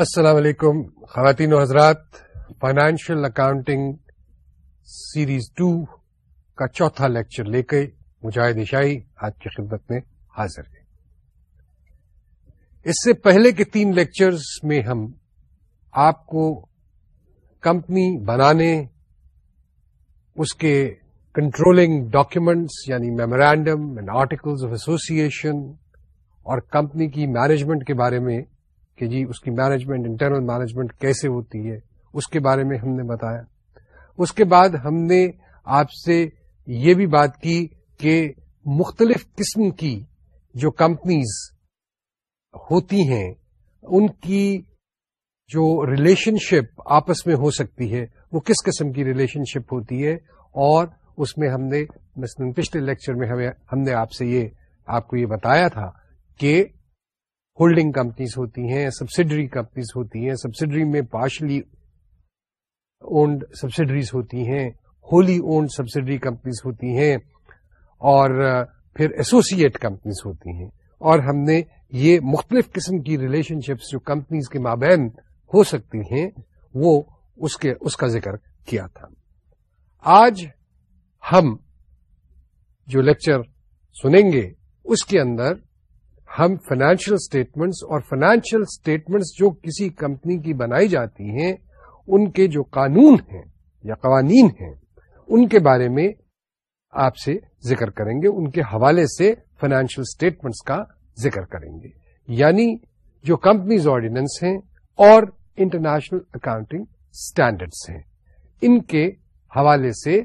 السلام علیکم خواتین و حضرات فائنانشیل اکاؤنٹنگ سیریز ٹو کا چوتھا لیکچر لے کے مجاہد عشائی آج کی خدمت میں حاضر ہیں اس سے پہلے کے تین لیکچرز میں ہم آپ کو کمپنی بنانے اس کے کنٹرولنگ ڈاکیومینٹس یعنی memorandum and articles of association اور کمپنی کی مینجمنٹ کے بارے میں کہ جی اس کی مینجمنٹ انٹرنل مینجمنٹ کیسے ہوتی ہے اس کے بارے میں ہم نے بتایا اس کے بعد ہم نے آپ سے یہ بھی بات کی کہ مختلف قسم کی جو کمپنیز ہوتی ہیں ان کی جو ریلیشن شپ آپس میں ہو سکتی ہے وہ کس قسم کی ریلیشن شپ ہوتی ہے اور اس میں ہم نے مثلاً پچھلے لیکچر میں ہم نے آپ سے یہ آپ کو یہ بتایا تھا کہ ہولڈنگ کمپنیز ہوتی ہیں سبسڈری کمپنیز ہوتی ہیں سبسڈری میں پارشلی اونڈ سبسڈریز ہوتی ہیں ہولی اونڈ سبسڈری کمپنیز ہوتی ہیں اور پھر ایسوسیٹ کمپنیز ہوتی ہیں اور ہم نے یہ مختلف قسم کی ریلیشن شپس جو کمپنیز کے مابین ہو سکتی ہیں وہ اس اس کے کا ذکر کیا تھا آج ہم جو لیکچر سنیں گے اس کے اندر ہم فائنینشیل اسٹیٹمنٹس اور فائنینشیل اسٹیٹمنٹس جو کسی کمپنی کی بنائی جاتی ہیں ان کے جو قانون ہیں یا قوانین ہیں ان کے بارے میں آپ سے ذکر کریں گے ان کے حوالے سے فائنینشیل اسٹیٹمنٹس کا ذکر کریں گے یعنی جو کمپنیز آرڈیننس ہیں اور انٹرنیشنل اکاؤنٹنگ اسٹینڈرڈس ہیں ان کے حوالے سے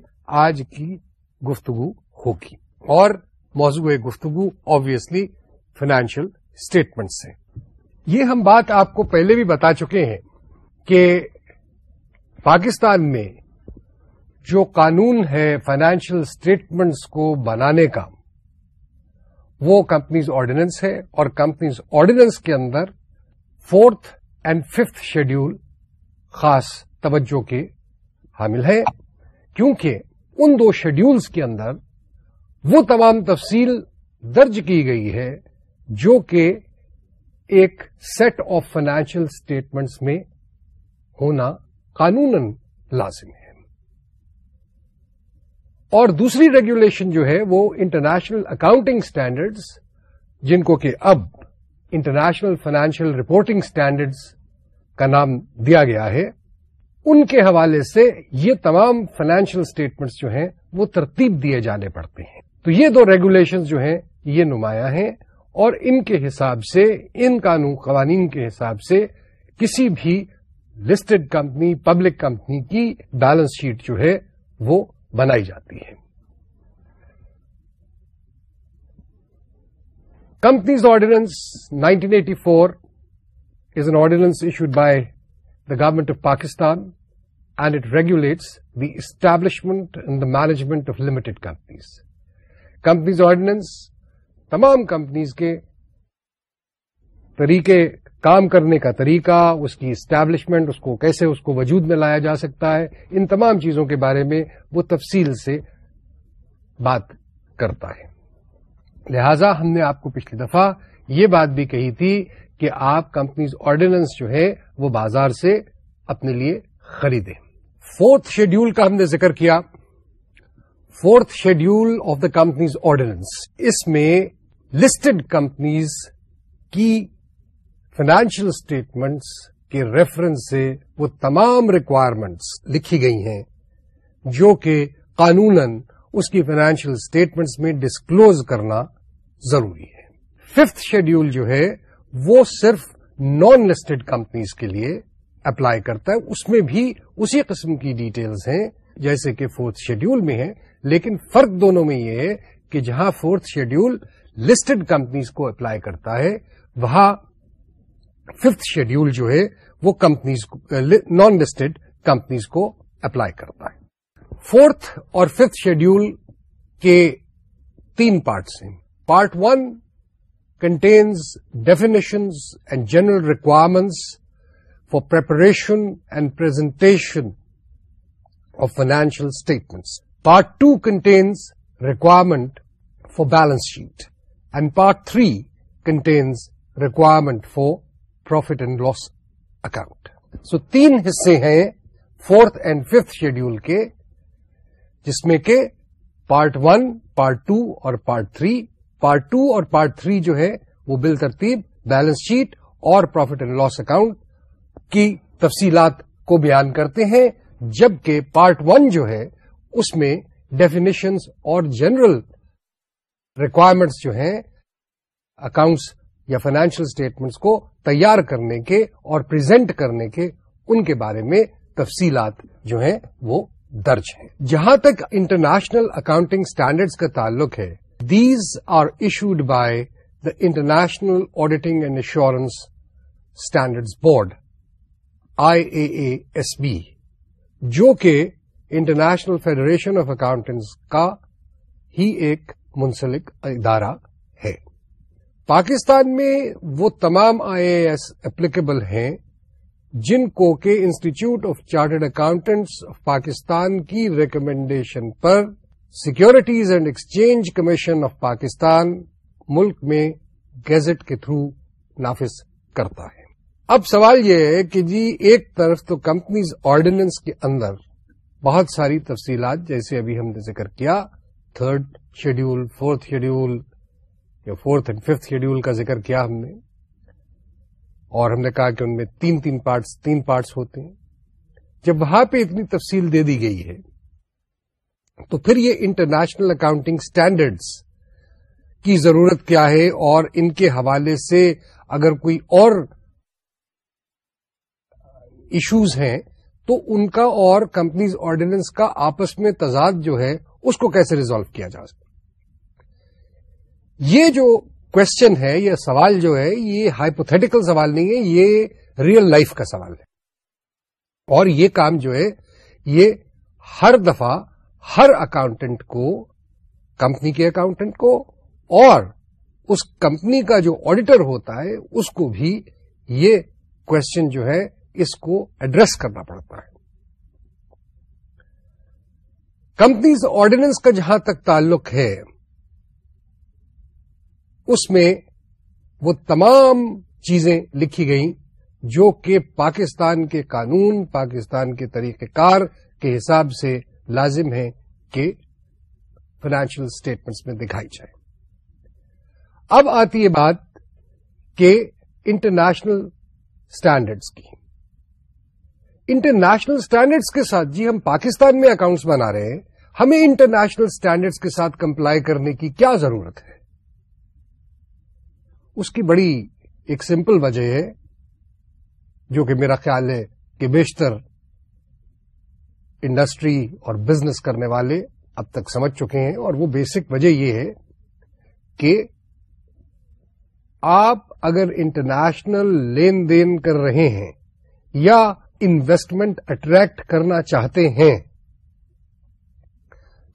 آج کی گفتگو ہوگی اور موضوع گفتگو آبیسلی فائنینشیل اسٹیٹمنٹ سے یہ ہم بات آپ کو پہلے بھی بتا چکے ہیں کہ پاکستان میں جو قانون ہے فائنینشیل اسٹیٹمنٹس کو بنانے کا وہ کمپنیز آرڈیننس ہے اور کمپنیز آرڈیننس کے اندر فورتھ اینڈ ففتھ شیڈیول خاص توجہ کے حامل ہے کیونکہ ان دو شیڈیولز کے اندر وہ تمام تفصیل درج کی گئی ہے جو کہ ایک سیٹ آف فائنینشیل اسٹیٹمنٹس میں ہونا قانون لازم ہے اور دوسری ریگولیشن جو ہے وہ انٹرنیشنل اکاؤنٹنگ اسٹینڈرڈس جن کو کہ اب انٹرنیشنل فائنینشیل رپورٹنگ اسٹینڈرڈس کا نام دیا گیا ہے ان کے حوالے سے یہ تمام فائنینشیل اسٹیٹمنٹس جو ہیں وہ ترتیب دیے جانے پڑتے ہیں تو یہ دو ریگولیشنز جو ہیں یہ نمایاں ہیں اور ان کے حساب سے ان قانون قوانین کے حساب سے کسی بھی لسٹڈ کمپنی پبلک کمپنی کی بیلنس شیٹ جو ہے وہ بنائی جاتی ہے companies ordinance 1984 eighty four is an ordinance issued by the government of Pakistan and it regulates the establishment and management of limited companies companies ordinance تمام companies کے طریقے کام کرنے کا طریقہ اس کی اسٹیبلشمنٹ اس کو کیسے اس کو وجود میں لایا جا سکتا ہے ان تمام چیزوں کے بارے میں وہ تفصیل سے بات کرتا ہے لہذا ہم نے آپ کو پچھلی دفعہ یہ بات بھی کہی تھی کہ آپ کمپنیز آرڈیننس جو ہے وہ بازار سے اپنے لیے خریدیں فورتھ شیڈیول کا ہم نے ذکر کیا fourth schedule of the companies ordinance اس میں لسٹڈ کمپنیز کی فائنینشیل اسٹیٹمنٹس کے ریفرنس سے وہ تمام ریکوائرمنٹس لکھی گئی ہیں جو کہ قانوناً اس کی فائنینشیل اسٹیٹمنٹس میں ڈسکلوز کرنا ضروری ہے ففتھ شیڈیول جو ہے وہ صرف نان لسٹڈ کمپنیز کے لیے اپلائی کرتا ہے اس میں بھی اسی قسم کی ڈیٹیلز ہیں جیسے کہ فورتھ شیڈیول میں ہیں لیکن فرق دونوں میں یہ ہے کہ جہاں فورتھ شیڈیول لسٹڈ کمپنیز کو اپلائی کرتا ہے وہاں ففتھ شیڈیول جو ہے وہ کمپنیز نان لسٹڈ کمپنیز کو اپلائی کرتا ہے فورتھ اور ففتھ شیڈیول کے تین پارٹس ہیں part one contains definitions and general requirements for preparation and presentation of financial statements part two contains requirement for balance sheet and part three contains requirement for profit and loss account so تین حصے ہیں fourth and fifth schedule کے جس میں کہ part one part اور part three part two اور part three جو ہے وہ بل ترتیب بیلنس شیٹ اور پروفٹ اینڈ لاس اکاؤنٹ کی تفصیلات کو بیان کرتے ہیں جبکہ پارٹ ون جو ہے اس میں ڈیفینیشنز اور جنرل ریکوائرمنٹس جو ہیں اکاؤنٹس یا فائنینشیل اسٹیٹمنٹس کو تیار کرنے کے اور پریزنٹ کرنے کے ان کے بارے میں تفصیلات جو ہیں وہ درج ہیں جہاں تک انٹرنیشنل اکاؤنٹنگ اسٹینڈرڈس کا تعلق ہے these are issued by the international auditing and assurance standards board I A S B جو کہ انٹرنیشنل فیڈریشن آف اکاؤنٹنٹس کا ہی ایک منسلک ادارہ ہے پاکستان میں وہ تمام آئی اے ایس اپلیکیبل ہیں جن کو کہ institute of chartered accountants of Pakistan کی recommendation per securities and exchange commission of Pakistan ملک میں گیزٹ کے تھرو نافذ کرتا ہے اب سوال یہ ہے کہ جی ایک طرف تو کمپنیز آرڈیننس کے اندر بہت ساری تفصیلات جیسے ابھی ہم نے ذکر کیا تھرڈ شیڈیول فورتھ شیڈیول یا فورتھ اینڈ ففتھ شیڈیول کا ذکر کیا ہم نے اور ہم نے کہا کہ ان میں تین تین پارٹس تین پارٹس ہوتے ہیں جب وہاں پہ اتنی تفصیل دے دی گئی ہے تو پھر یہ انٹرنیشنل اکاؤنٹنگ اسٹینڈرڈس کی ضرورت کیا ہے اور ان کے حوالے سے اگر کوئی اور ایشوز ہیں تو ان کا اور کمپنیز آرڈیننس کا آپس میں تضاد جو ہے اس کو کیسے ریزالو کیا جا سکتا یہ جو کوشچن ہے یہ سوال جو ہے یہ ہائپوتھیٹیکل سوال نہیں ہے یہ ریئل لائف کا سوال ہے اور یہ کام جو ہے یہ ہر دفعہ ہر اکاؤنٹنٹ کو کمپنی کے اکاؤنٹنٹ کو اور اس کمپنی کا جو آڈیٹر ہوتا ہے اس کو بھی یہ کوشچن جو ہے اس کو ایڈریس کرنا پڑتا ہے کمپنیز آرڈیننس کا جہاں تک تعلق ہے اس میں وہ تمام چیزیں لکھی گئیں جو کہ پاکستان کے قانون پاکستان کے طریقہ کار کے حساب سے لازم ہے کہ فائنینشیل اسٹیٹمنٹس میں دکھائی جائے اب آتی ہے بات کہ انٹرنیشنل اسٹینڈرڈس کی انٹرنیشنل اسٹینڈرڈس کے ساتھ جی ہم پاکستان میں اکاؤنٹس بنا رہے ہیں ہمیں انٹرنیشنل اسٹینڈرڈس کے ساتھ کمپلائی کرنے کی کیا ضرورت ہے اس کی بڑی ایک سمپل وجہ ہے جو کہ میرا خیال ہے کہ بیشتر انڈسٹری اور بزنس کرنے والے اب تک سمجھ چکے ہیں اور وہ بیسک وجہ یہ ہے کہ آپ اگر انٹرنیشنل لین دین کر رہے ہیں یا انویسٹمنٹ اٹریکٹ کرنا چاہتے ہیں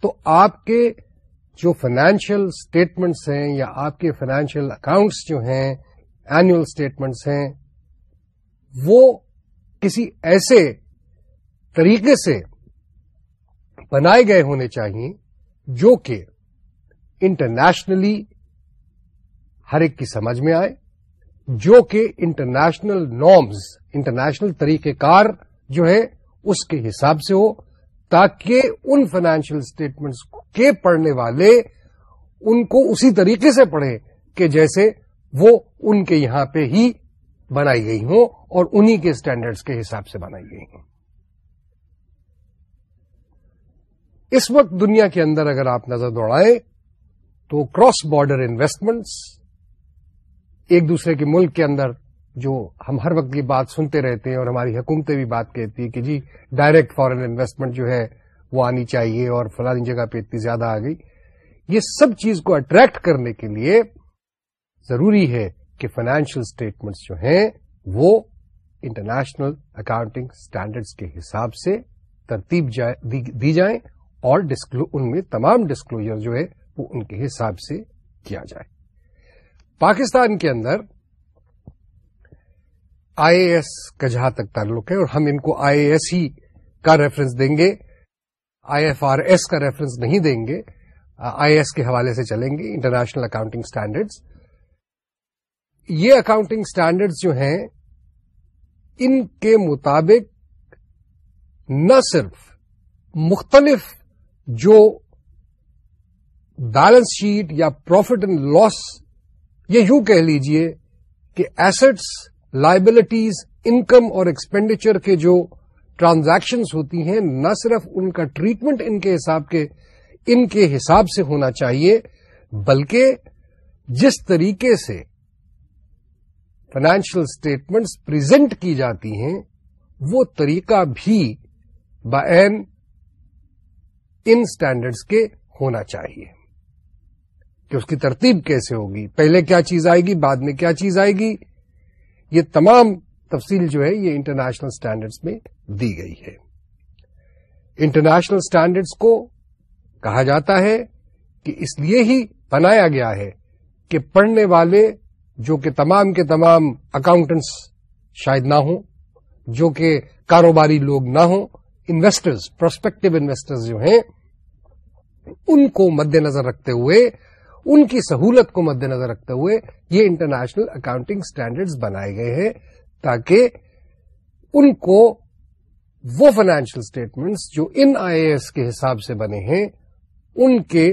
تو آپ کے جو فائنینشیل اسٹیٹمنٹس ہیں یا آپ کے فائنینشیل اکاؤنٹس جو ہیں اینوئل اسٹیٹمنٹس ہیں وہ کسی ایسے طریقے سے بنائے گئے ہونے چاہیے جو کہ انٹرنیشنلی ہر ایک کی سمجھ میں آئے جو کہ انٹرنیشنل نارمز انٹرنیشنل طریقہ کار جو ہے اس کے حساب سے ہو تاکہ ان فائنینشیل اسٹیٹمنٹس کے پڑھنے والے ان کو اسی طریقے سے پڑھیں کہ جیسے وہ ان کے یہاں پہ ہی بنائی گئی ہوں اور انہی کے اسٹینڈرڈس کے حساب سے بنائی گئی ہوں اس وقت دنیا کے اندر اگر آپ نظر دوڑائے تو کراس بارڈر انویسٹمنٹس ایک دوسرے کے ملک کے اندر جو ہم ہر وقت یہ بات سنتے رہتے ہیں اور ہماری حکومتیں بھی بات کہتی ہیں کہ جی ڈائریکٹ فورن انویسٹمنٹ جو ہے وہ آنی چاہیے اور فلانی جگہ پہ اتنی زیادہ آ گئی یہ سب چیز کو اٹریکٹ کرنے کے لیے ضروری ہے کہ فائنینشیل اسٹیٹمنٹس جو ہیں وہ انٹرنیشنل اکاؤنٹنگ اسٹینڈرڈس کے حساب سے ترتیب دی جائیں اور ان میں تمام ڈسکلوجر جو ہے وہ ان کے حساب سے کیا جائے پاکستان کے اندر آئی ایس کا جہاں تک تعلق ہے اور ہم ان کو آئی اے ہی کا ریفرنس دیں گے آئی ایف آر ایس کا ریفرنس نہیں دیں گے آئی اے کے حوالے سے چلیں گے انٹرنیشنل اکاؤنٹنگ اسٹینڈرڈس یہ اکاؤنٹنگ اسٹینڈرڈس جو ہیں ان کے مطابق نہ صرف مختلف جو بیلنس شیٹ یا پروفٹ اینڈ لاس یہ یوں کہہ لیجئے کہ ایسٹس لائبلٹیز انکم اور ایکسپینڈیچر کے جو ٹرانزیکشنز ہوتی ہیں نہ صرف ان کا ٹریٹمنٹ ان ان کے کے کے حساب حساب سے ہونا چاہیے بلکہ جس طریقے سے فائنینشیل اسٹیٹمنٹس پرزینٹ کی جاتی ہیں وہ طریقہ بھی بین اسٹینڈرڈس کے ہونا چاہیے کہ اس کی ترتیب کیسے ہوگی پہلے کیا چیز آئے گی بعد میں کیا چیز آئے گی یہ تمام تفصیل جو ہے یہ انٹرنیشنل اسٹینڈرڈس میں دی گئی ہے انٹرنیشنل اسٹینڈرڈس کو کہا جاتا ہے کہ اس لیے ہی بنایا گیا ہے کہ پڑھنے والے جو کہ تمام کے تمام اکاؤنٹنٹس شاید نہ ہوں جو کہ کاروباری لوگ نہ ہوں انویسٹرز پروسپیکٹو انویسٹرز جو ہیں ان کو مد نظر رکھتے ہوئے ان کی سہولت کو مد نظر رکھتے ہوئے یہ انٹرنیشنل اکاؤنٹنگ اسٹینڈرڈ بنائے گئے ہیں تاکہ ان کو وہ فائنینشیل اسٹیٹمنٹس جو ان آئی اے ایس کے حساب سے بنے ہیں ان کے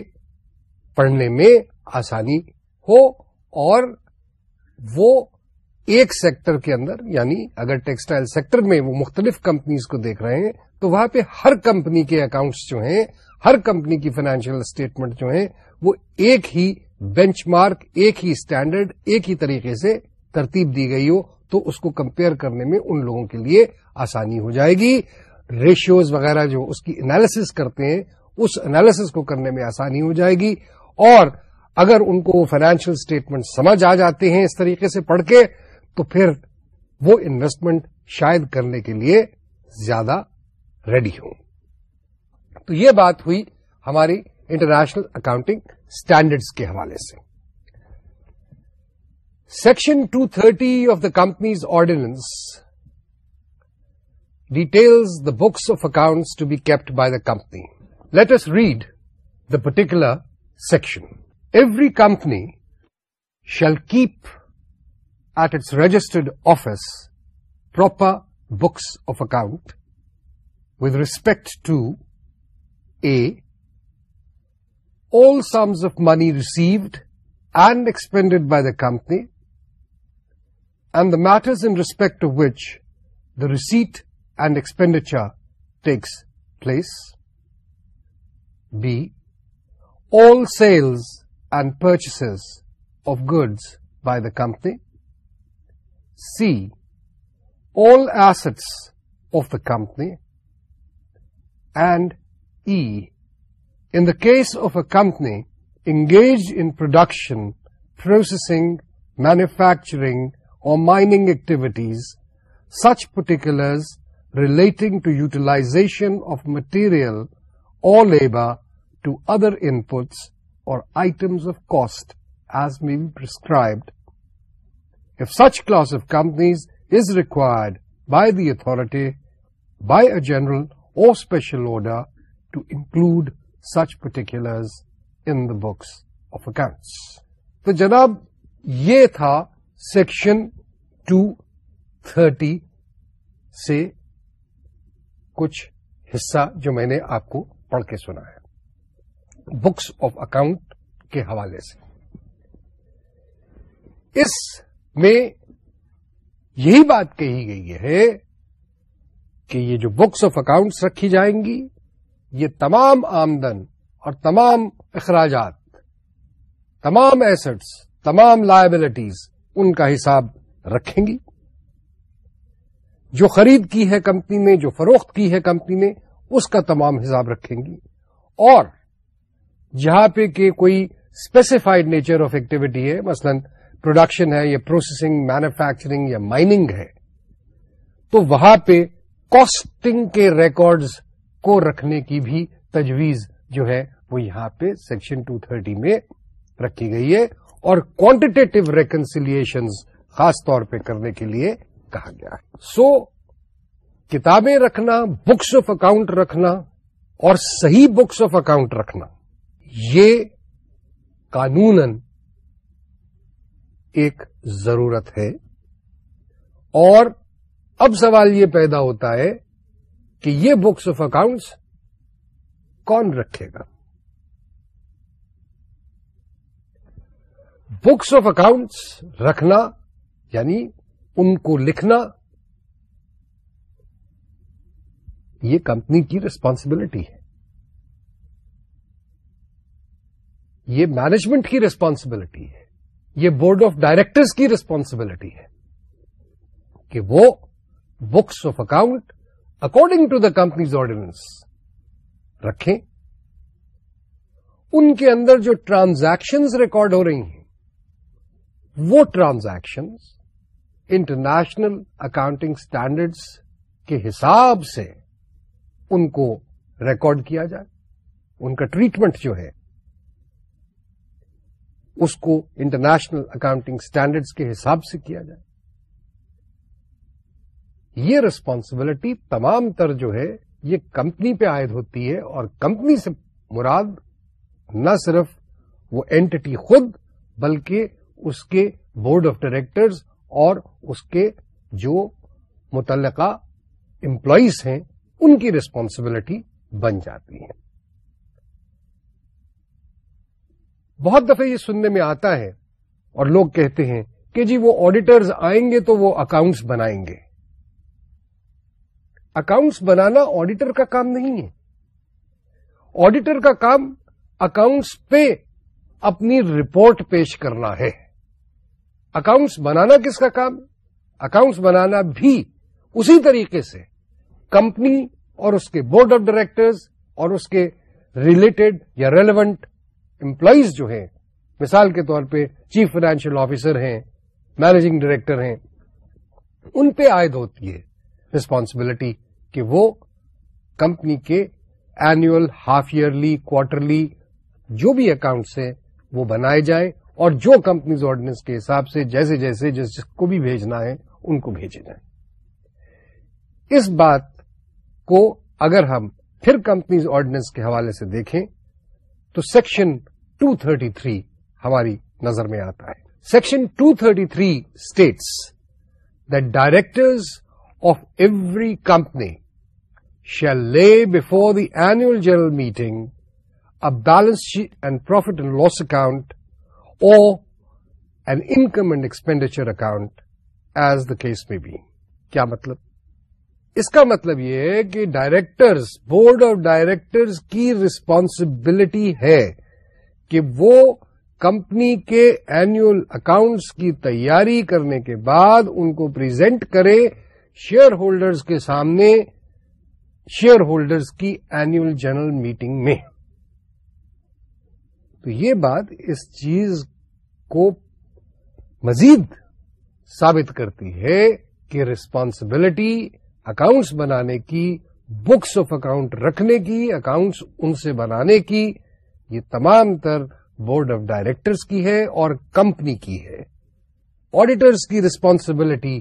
پڑھنے میں آسانی ہو اور وہ ایک سیکٹر کے اندر یعنی اگر ٹیکسٹائل سیکٹر میں وہ مختلف کمپنیز کو دیکھ رہے ہیں تو وہاں پہ ہر کمپنی کے اکاؤنٹس جو ہیں ہر کمپنی کی فائنینشیل اسٹیٹمنٹ جو ہیں وہ ایک ہی بینچ مارک ایک ہی اسٹینڈرڈ ایک ہی طریقے سے ترتیب دی گئی ہو تو اس کو کمپیئر کرنے میں ان لوگوں کے لیے آسانی ہو جائے گی ریشیوز وغیرہ جو اس کی انالیسس کرتے ہیں اس انالیسس کو کرنے میں آسانی ہو جائے گی اور اگر ان کو فائنینشیل اسٹیٹمنٹ سمجھ آ جاتے ہیں اس طریقے سے پڑھ کے تو پھر وہ انویسٹمنٹ شاید کرنے کے لیے زیادہ ریڈی ہوں تو یہ بات ہوئی ہماری انٹرنیشنل اکاؤنٹنگ اسٹینڈرڈس کے حوالے سے section 230 thirty of the companies ordinance details the books of accounts to be kept by the company let us read the particular section every company shall keep at its registered office proper books of account with respect a all sums of money received and expended by the company, and the matters in respect of which the receipt and expenditure takes place. B. All sales and purchases of goods by the company. C. All assets of the company. And E. In the case of a company engaged in production, processing, manufacturing, or mining activities, such particulars relating to utilization of material or labor to other inputs or items of cost as may be prescribed, if such class of companies is required by the authority by a general or special order to include such particulars in books of accounts تو جناب یہ تھا section two thirty سے کچھ حصہ جو میں نے آپ کو پڑھ کے سنا ہے بکس آف اکاؤنٹ کے حوالے سے اس میں یہی بات کہی گئی ہے کہ یہ جو بکس آف اکاؤنٹس رکھی جائیں گی یہ تمام آمدن اور تمام اخراجات تمام ایسٹس تمام لائبلٹیز ان کا حساب رکھیں گی جو خرید کی ہے کمپنی نے جو فروخت کی ہے کمپنی نے اس کا تمام حساب رکھیں گی اور جہاں پہ کہ کوئی اسپیسیفائڈ نیچر آف ایکٹیویٹی ہے مثلا پروڈکشن ہے یا پروسیسنگ مینوفیکچرنگ یا مائننگ ہے تو وہاں پہ کاسٹنگ کے ریکارڈز کو رکھنے کی بھی تجویز جو ہے وہ یہاں پہ سیکشن 230 میں رکھی گئی ہے اور کوانٹیٹیو ریکنسیلشن خاص طور پہ کرنے کے لیے کہا گیا ہے سو کتابیں رکھنا بکس آف اکاؤنٹ رکھنا اور صحیح بکس آف اکاؤنٹ رکھنا یہ قانون ایک ضرورت ہے اور اب سوال یہ پیدا ہوتا ہے کہ یہ بکس آف اکاؤنٹس کون رکھے گا بکس آف اکاؤنٹس رکھنا یعنی ان کو لکھنا یہ کمپنی کی ریسپانسبلٹی ہے یہ مینجمنٹ کی ریسپانسبلٹی ہے یہ بورڈ آف ڈائریکٹرس کی ریسپانسبلٹی ہے کہ وہ books of account according to the companies ordinance رکھیں ان کے اندر جو ٹرانزیکشنز ریکارڈ ہو رہی ہیں وہ ٹرانزیکشنز انٹرنیشنل اکاؤنٹنگ اسٹینڈرڈس کے حساب سے ان کو ریکارڈ کیا جائے ان کا ٹریٹمنٹ جو ہے اس کو انٹرنیشنل اکاؤنٹنگ اسٹینڈرڈس کے حساب سے کیا جائے یہ ریسپانسبلٹی تمام تر جو ہے یہ کمپنی پہ عائد ہوتی ہے اور کمپنی سے مراد نہ صرف وہ اینٹی خود بلکہ اس کے بورڈ آف ڈائریکٹرز اور اس کے جو متعلقہ امپلائیز ہیں ان کی ریسپانسبلٹی بن جاتی ہے بہت دفعہ یہ سننے میں آتا ہے اور لوگ کہتے ہیں کہ جی وہ آڈیٹرز آئیں گے تو وہ اکاؤنٹس بنائیں گے اکاؤنٹس بنانا آڈیٹر کا کام نہیں ہے آڈیٹر کا کام اکاؤنٹس پہ اپنی رپورٹ پیش کرنا ہے اکاؤنٹس بنانا کس کا کام اکاؤنٹس بنانا بھی اسی طریقے سے کمپنی اور اس کے بورڈ آف ڈائریکٹرز اور اس کے ریلیٹڈ یا ریلیونٹ امپلائیز جو ہیں مثال کے طور پہ چیف فائنینشیل آفیسر ہیں مینیجنگ ڈائریکٹر ہیں ان پہ عائد ہوتی ہے ریسپانسبلٹی کہ وہ کمپنی کے اینوئل ہاف ایئرلی کوارٹرلی جو بھی اکاؤنٹس ہیں وہ بنائے جائیں اور جو کمپنیز آرڈیننس کے حساب سے جیسے جیسے جس جس کو بھیجنا ہے ان کو بھیجے جائیں اس بات کو اگر ہم پھر کمپنیز آرڈیننس کے حوالے سے دیکھیں تو سیکشن 233 ہماری نظر میں آتا ہے section 233 thirty three states that directors of every company shall lay before the general general meeting a balance and profit and loss account or an income and expenditure account as the case may be کیا مطلب اس کا مطلب یہ ہے کہ directors board of directors کی responsibility ہے کہ وہ کمپنی کے اینوئل اکاؤنٹس کی تیاری کرنے کے بعد ان کو پریزنٹ کرے شیئر ہولڈرز کے سامنے شیئر ہولڈرز کی اینوئل جنرل میٹنگ میں تو یہ بات اس چیز کو مزید ثابت کرتی ہے کہ رسپانسبلٹی اکاؤنٹس بنانے کی بکس آف اکاؤنٹ رکھنے کی اکاؤنٹس ان سے بنانے کی یہ تمام تر بورڈ آف ڈائریکٹرس کی ہے اور کمپنی کی ہے آڈیٹرس کی ریسپانسبلٹی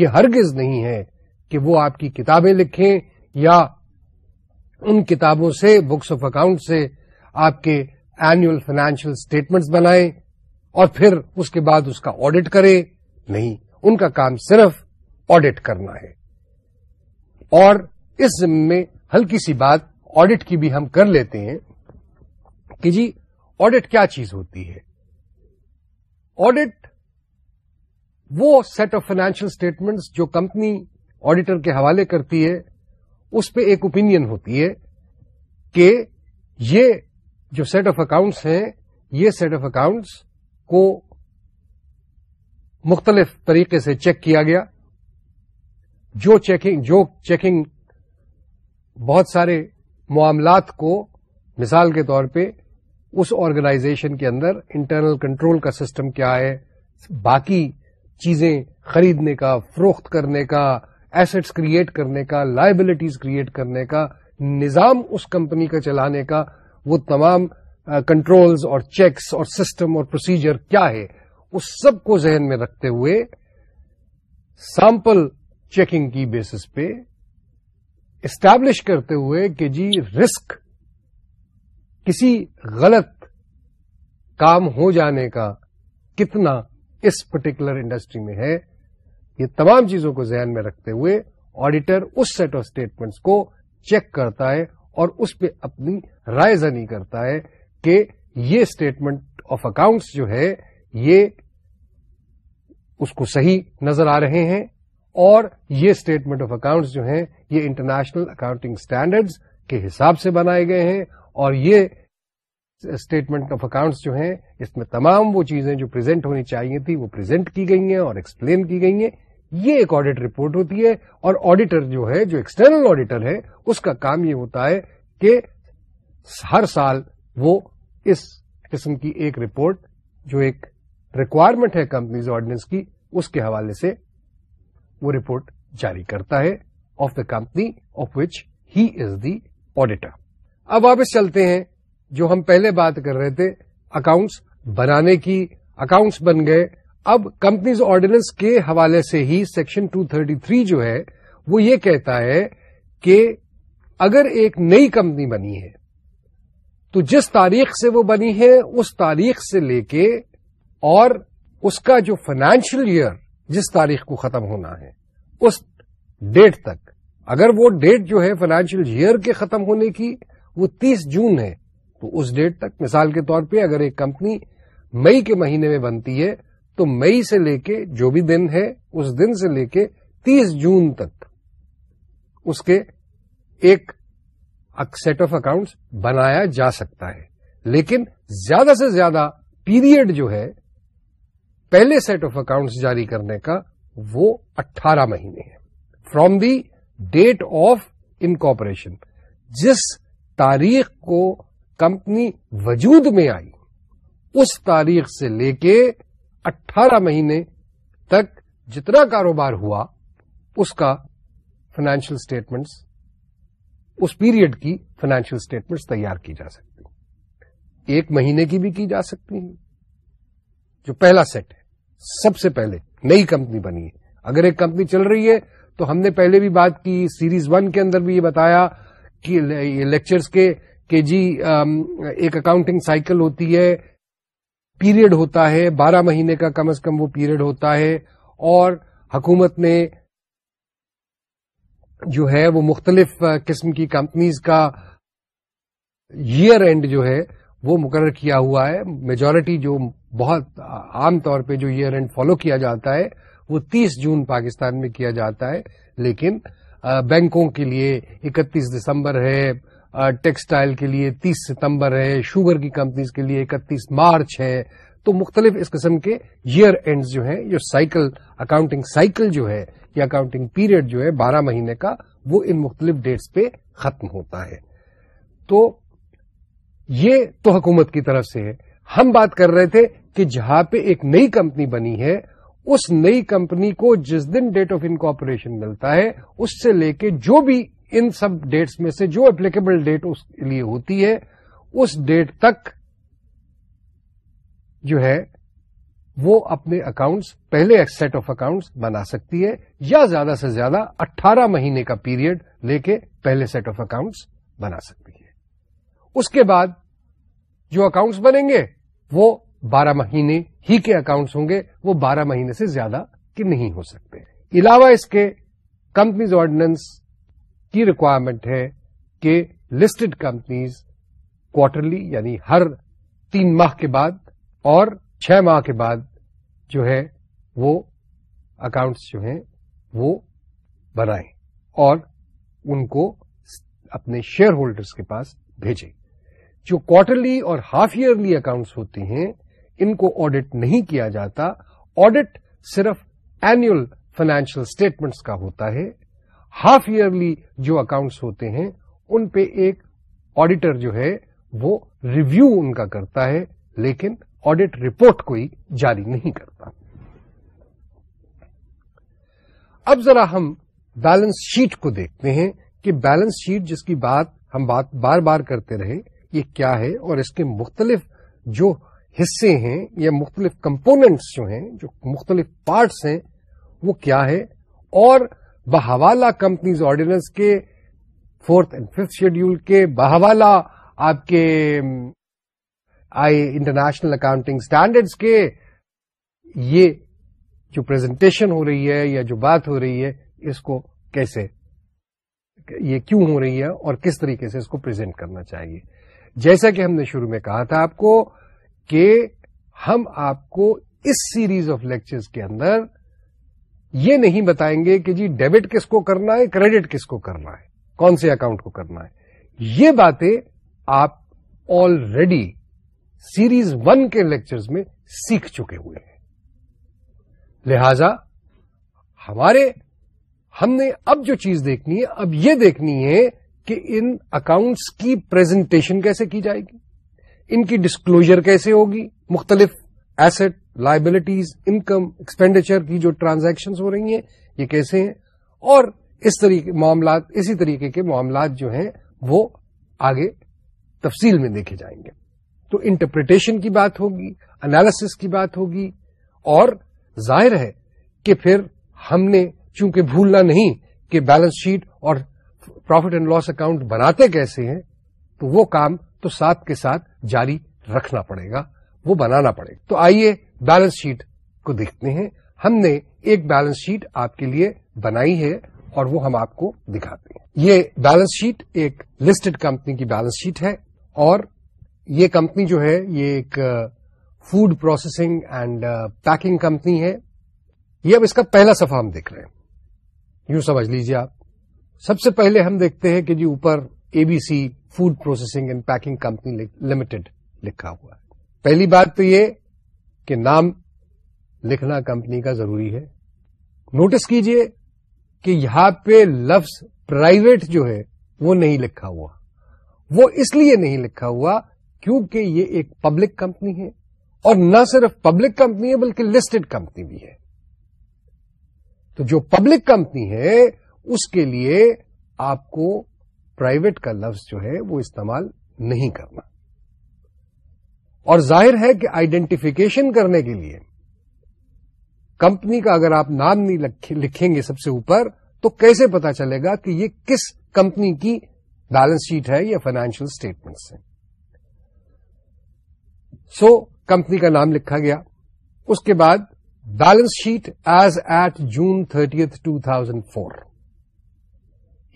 یہ ہرگز نہیں ہے کہ وہ آپ کی کتابیں لکھیں یا ان کتابوں سے بکس آف اکاؤنٹ سے آپ کے اینوئل فائنینشیل اسٹیٹمنٹس بنائیں اور پھر اس کے بعد اس کا آڈٹ کرے نہیں ان کا کام صرف آڈٹ کرنا ہے اور اس ضمن میں ہلکی سی بات آڈٹ کی بھی ہم کر لیتے ہیں کہ جی آڈٹ کیا چیز ہوتی ہے آڈٹ وہ سیٹ آف فائنینشیل اسٹیٹمنٹس جو کمپنی آڈیٹر کے حوالے کرتی ہے اس پہ ایک اوپینئن ہوتی ہے کہ یہ جو سیٹ آف اکاؤنٹس ہیں یہ سیٹ آف اکاؤنٹس کو مختلف طریقے سے چیک کیا گیا جو چیکنگ جو چیکنگ بہت سارے معاملات کو مثال کے طور پہ اس آرگنائزیشن کے اندر انٹرنل کنٹرول کا سسٹم کیا ہے باقی چیزیں خریدنے کا فروخت کرنے کا ایسٹس کریٹ کرنے کا لائبلٹیز کریٹ کرنے کا نظام اس کمپنی کا چلانے کا وہ تمام کنٹرولز اور چیکس اور سسٹم اور پروسیجر کیا ہے اس سب کو ذہن میں رکھتے ہوئے سیمپل چیکنگ کی بیسس پہ اسٹیبلش کرتے ہوئے کہ جی رسک کسی غلط کام ہو جانے کا کتنا اس پرٹیکولر انڈسٹری میں ہے یہ تمام چیزوں کو ذہن میں رکھتے ہوئے آڈیٹر اس سیٹ آف اسٹیٹمنٹس کو چیک کرتا ہے اور اس پہ اپنی رائے زنی کرتا ہے کہ یہ اسٹیٹمنٹ آف اکاؤنٹس جو ہے یہ اس کو صحیح نظر آ رہے ہیں اور یہ اسٹیٹمنٹ آف اکاؤنٹس جو ہیں یہ انٹرنیشنل اکاؤنٹنگ اسٹینڈرڈس کے حساب سے بنائے گئے ہیں اور یہ اسٹیٹمنٹ آف اکاؤنٹس جو ہیں اس میں تمام وہ چیزیں جو پرزینٹ ہونی چاہیے تھی وہ پرزینٹ کی گئی ہیں اور ایکسپلین کی گئی ہیں یہ ایک آڈیٹ رپورٹ ہوتی ہے اور آڈیٹر جو ہے جو ایکسٹرنل آڈیٹر ہے اس کا کام یہ ہوتا ہے کہ ہر سال وہ اس قسم کی ایک رپورٹ جو ایک ریکوائرمنٹ ہے کمپنیز آرڈیننس کی اس کے حوالے سے وہ رپورٹ جاری کرتا ہے of the company of which he is the auditor اب واپس چلتے ہیں جو ہم پہلے بات کر رہے تھے اکاؤنٹس بنانے کی اکاؤنٹس بن گئے اب کمپنیز آرڈیننس کے حوالے سے ہی سیکشن 233 جو ہے وہ یہ کہتا ہے کہ اگر ایک نئی کمپنی بنی ہے تو جس تاریخ سے وہ بنی ہے اس تاریخ سے لے کے اور اس کا جو فائنینشیل ایئر جس تاریخ کو ختم ہونا ہے اس ڈیٹ تک اگر وہ ڈیٹ جو ہے فائنینشیل ایئر کے ختم ہونے کی وہ تیس جون ہے تو اس ڈیٹ تک مثال کے طور پہ اگر ایک کمپنی مئی کے مہینے میں بنتی ہے تو مئی سے لے کے جو بھی دن ہے اس دن سے لے کے تیس جون تک اس کے ایک سیٹ آف اکاؤنٹس بنایا جا سکتا ہے لیکن زیادہ سے زیادہ پیریڈ جو ہے پہلے سیٹ آف اکاؤنٹس جاری کرنے کا وہ اٹھارہ مہینے ہے from the date of incorporation جس تاریخ کو کمپنی وجود میں آئی اس تاریخ سے لے کے اٹھارہ مہینے تک جتنا کاروبار ہوا اس کا فائنینشیل اسٹیٹمنٹس اس پیریڈ کی فائنینشیل اسٹیٹمنٹس تیار کی جا سکتی ایک مہینے کی بھی کی جا سکتی ہیں جو پہلا سیٹ ہے سب سے پہلے نئی کمپنی بنی ہے اگر ایک کمپنی چل رہی ہے تو ہم نے پہلے بھی بات کی سیریز ون کے اندر بھی یہ بتایا کہ لیکچرز کے کہ جی ایک اکاؤنٹنگ سائیکل ہوتی ہے پیریڈ ہوتا ہے بارہ مہینے کا کم از کم وہ پیریڈ ہوتا ہے اور حکومت نے جو ہے وہ مختلف قسم کی کمپنیز کا ایئر اینڈ جو ہے وہ مقرر کیا ہوا ہے میجورٹی جو بہت عام طور پہ جو ایئر اینڈ فالو کیا جاتا ہے وہ تیس جون پاکستان میں کیا جاتا ہے لیکن بینکوں کے لیے اکتیس دسمبر ہے ٹیکسٹائل کے لیے تیس ستمبر ہے شوگر کی کمپنیز کے لیے اکتیس مارچ ہے تو مختلف اس قسم کے ایئر اینڈ جو ہیں جو سائیکل اکاؤنٹنگ سائیکل جو ہے یا اکاؤنٹنگ پیریڈ جو ہے بارہ مہینے کا وہ ان مختلف ڈیٹس پہ ختم ہوتا ہے تو یہ تو حکومت کی طرف سے ہے ہم بات کر رہے تھے کہ جہاں پہ ایک نئی کمپنی بنی ہے اس نئی کمپنی کو جس دن ڈیٹ آف انکارپوریشن ملتا ہے اس سے لے کے جو بھی ان سب ڈیٹس میں سے جو اپلیکیبل ڈیٹ اس کے لیے ہوتی ہے اس ڈیٹ تک جو ہے وہ اپنے اکاؤنٹس پہلے ایک سیٹ آف اکاؤنٹس بنا سکتی ہے یا زیادہ سے زیادہ اٹھارہ مہینے کا پیریڈ لے کے پہلے سیٹ آف اکاؤنٹس بنا سکتی ہے اس کے بعد جو اکاؤنٹس بنیں گے وہ بارہ مہینے ہی کے اکاؤنٹس ہوں گے وہ بارہ مہینے سے زیادہ کے نہیں ہو سکتے علاوہ اس کے کمپنیز آرڈیننس کی ریکوائرمنٹ ہے کہ لسٹڈ کمپنیز کوارٹرلی یعنی ہر تین ماہ کے بعد اور چھ ماہ کے بعد جو ہے وہ اکاؤنٹس جو ہیں وہ بنائیں اور ان کو اپنے شیئر ہولڈرس کے پاس بھیجیں جو کوارٹرلی اور ہاف ایئرلی اکاؤنٹس ہوتے ہیں ان کو آڈٹ نہیں کیا جاتا آڈٹ صرف اینوئل فائنینشیل اسٹیٹمنٹس کا ہوتا ہے ہاف ایئرلی جو اکاؤنٹس ہوتے ہیں ان پہ ایک آڈیٹر جو ہے وہ ریویو ان کا کرتا ہے لیکن آڈیٹ رپورٹ کوئی جاری نہیں کرتا اب ذرا ہم بیلنس شیٹ کو دیکھتے ہیں کہ بیلنس شیٹ جس کی بات ہم بات بار بار کرتے رہے یہ کیا ہے اور اس کے مختلف جو حصے ہیں یا مختلف کمپوننٹس جو ہیں جو مختلف پارٹس ہیں وہ کیا ہے اور بہوالا کمپنیز آرڈیننس کے فورتھ اینڈ ففتھ شیڈیول کے بہوالا آپ کے آئی انٹرنیشنل اکاؤنٹنگ اسٹینڈرڈس کے یہ جو پرزنٹیشن ہو رہی ہے یا جو بات ہو رہی ہے اس کو کیسے یہ کیوں ہو رہی ہے اور کس طریقے سے اس کو پرزینٹ کرنا چاہیے جیسا کہ ہم نے شروع میں کہا تھا آپ کو کہ ہم آپ کو اس سیریز آف لیکچرز کے اندر یہ نہیں بتائیں گے کہ جی ڈیبٹ کس کو کرنا ہے کریڈٹ کس کو کرنا ہے کون سے اکاؤنٹ کو کرنا ہے یہ باتیں آپ آلریڈی سیریز ون کے لیکچر میں سیکھ چکے ہوئے ہیں لہذا ہمارے ہم نے اب جو چیز دیکھنی ہے اب یہ دیکھنی ہے کہ ان اکاؤنٹس کی پریزنٹیشن کیسے کی جائے گی ان کی ڈسکلوجر کیسے ہوگی مختلف ایسٹ لائبلٹیز انکم ایکسپینڈیچر کی جو ٹرانزیکشن ہو رہی ہیں یہ کیسے ہیں اور اس طریقے معاملات اسی طریقے کے معاملات جو ہیں وہ آگے تفصیل میں دیکھے جائیں گے تو انٹرپریٹیشن کی بات ہوگی انالیس کی بات ہوگی اور ظاہر ہے کہ پھر ہم نے چونکہ بھولنا نہیں کہ بیلنس شیٹ اور پروفٹ اینڈ لاس اکاؤنٹ بناتے کیسے ہیں تو وہ کام تو ساتھ کے ساتھ جاری رکھنا پڑے گا وہ بنانا پڑے تو آئیے بیلنس شیٹ کو دیکھتے ہیں ہم نے ایک بیلنس شیٹ آپ کے لیے بنائی ہے اور وہ ہم آپ کو دکھاتے ہیں یہ بیلنس شیٹ ایک لسٹڈ کمپنی کی بیلنس شیٹ ہے اور یہ کمپنی جو ہے یہ ایک food processing and packing company ہے یہ اب اس کا پہلا سفا ہم دیکھ رہے ہیں یوں سمجھ لیجیے آپ سب سے پہلے ہم دیکھتے ہیں کہ جی اوپر A B C food processing and packing company limited لکھا ہوا ہے پہلی بات تو یہ کہ نام لکھنا کمپنی کا ضروری ہے نوٹس کیجئے کہ یہاں پہ لفظ پرائیویٹ جو ہے وہ نہیں لکھا ہوا وہ اس لیے نہیں لکھا ہوا کیونکہ یہ ایک پبلک کمپنی ہے اور نہ صرف پبلک کمپنی ہے بلکہ لسٹڈ کمپنی بھی ہے تو جو پبلک کمپنی ہے اس کے لیے آپ کو پرائیویٹ کا لفظ جو ہے وہ استعمال نہیں کرنا اور ظاہر ہے کہ آئیڈینٹیفیکیشن کرنے کے لیے کمپنی کا اگر آپ نام نہیں لکھیں گے سب سے اوپر تو کیسے پتا چلے گا کہ یہ کس کمپنی کی بیلنس شیٹ ہے یا فائنینشیل اسٹیٹمنٹس ہے سو کمپنی کا نام لکھا گیا اس کے بعد balance sheet as at June thirtieth two thousand four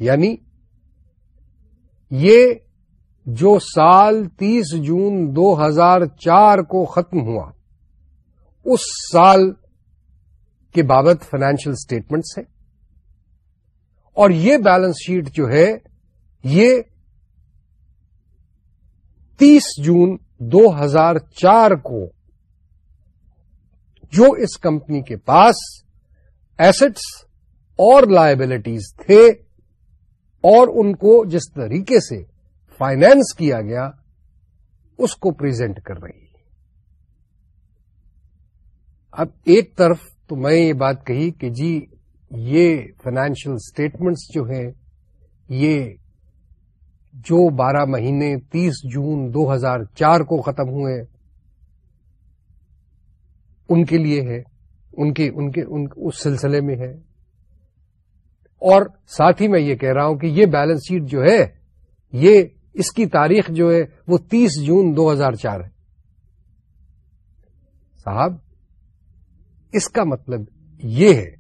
یعنی یہ جو سال تیس جون دو ہزار چار کو ختم ہوا اس سال کے بابت فائنینشیل اسٹیٹمنٹس ہے اور یہ بیلنس شیٹ جو ہے یہ تیس جون دو ہزار چار کو جو اس کمپنی کے پاس ایسٹس اور لائبلٹیز تھے اور ان کو جس طریقے سے فائنینس کیا گیا اس کو پریزنٹ کر رہی اب ایک طرف تو میں یہ بات کہی کہ جی یہ فائنینشل اسٹیٹمنٹس جو ہیں یہ جو بارہ مہینے تیس جون دو ہزار چار کو ختم ہوئے ان کے لیے ہے ان ان ان کے کے اس سلسلے میں ہے اور ساتھ ہی میں یہ کہہ رہا ہوں کہ یہ بیلنس شیٹ جو ہے یہ اس کی تاریخ جو ہے وہ تیس جون دو ہزار چار ہے صاحب اس کا مطلب یہ ہے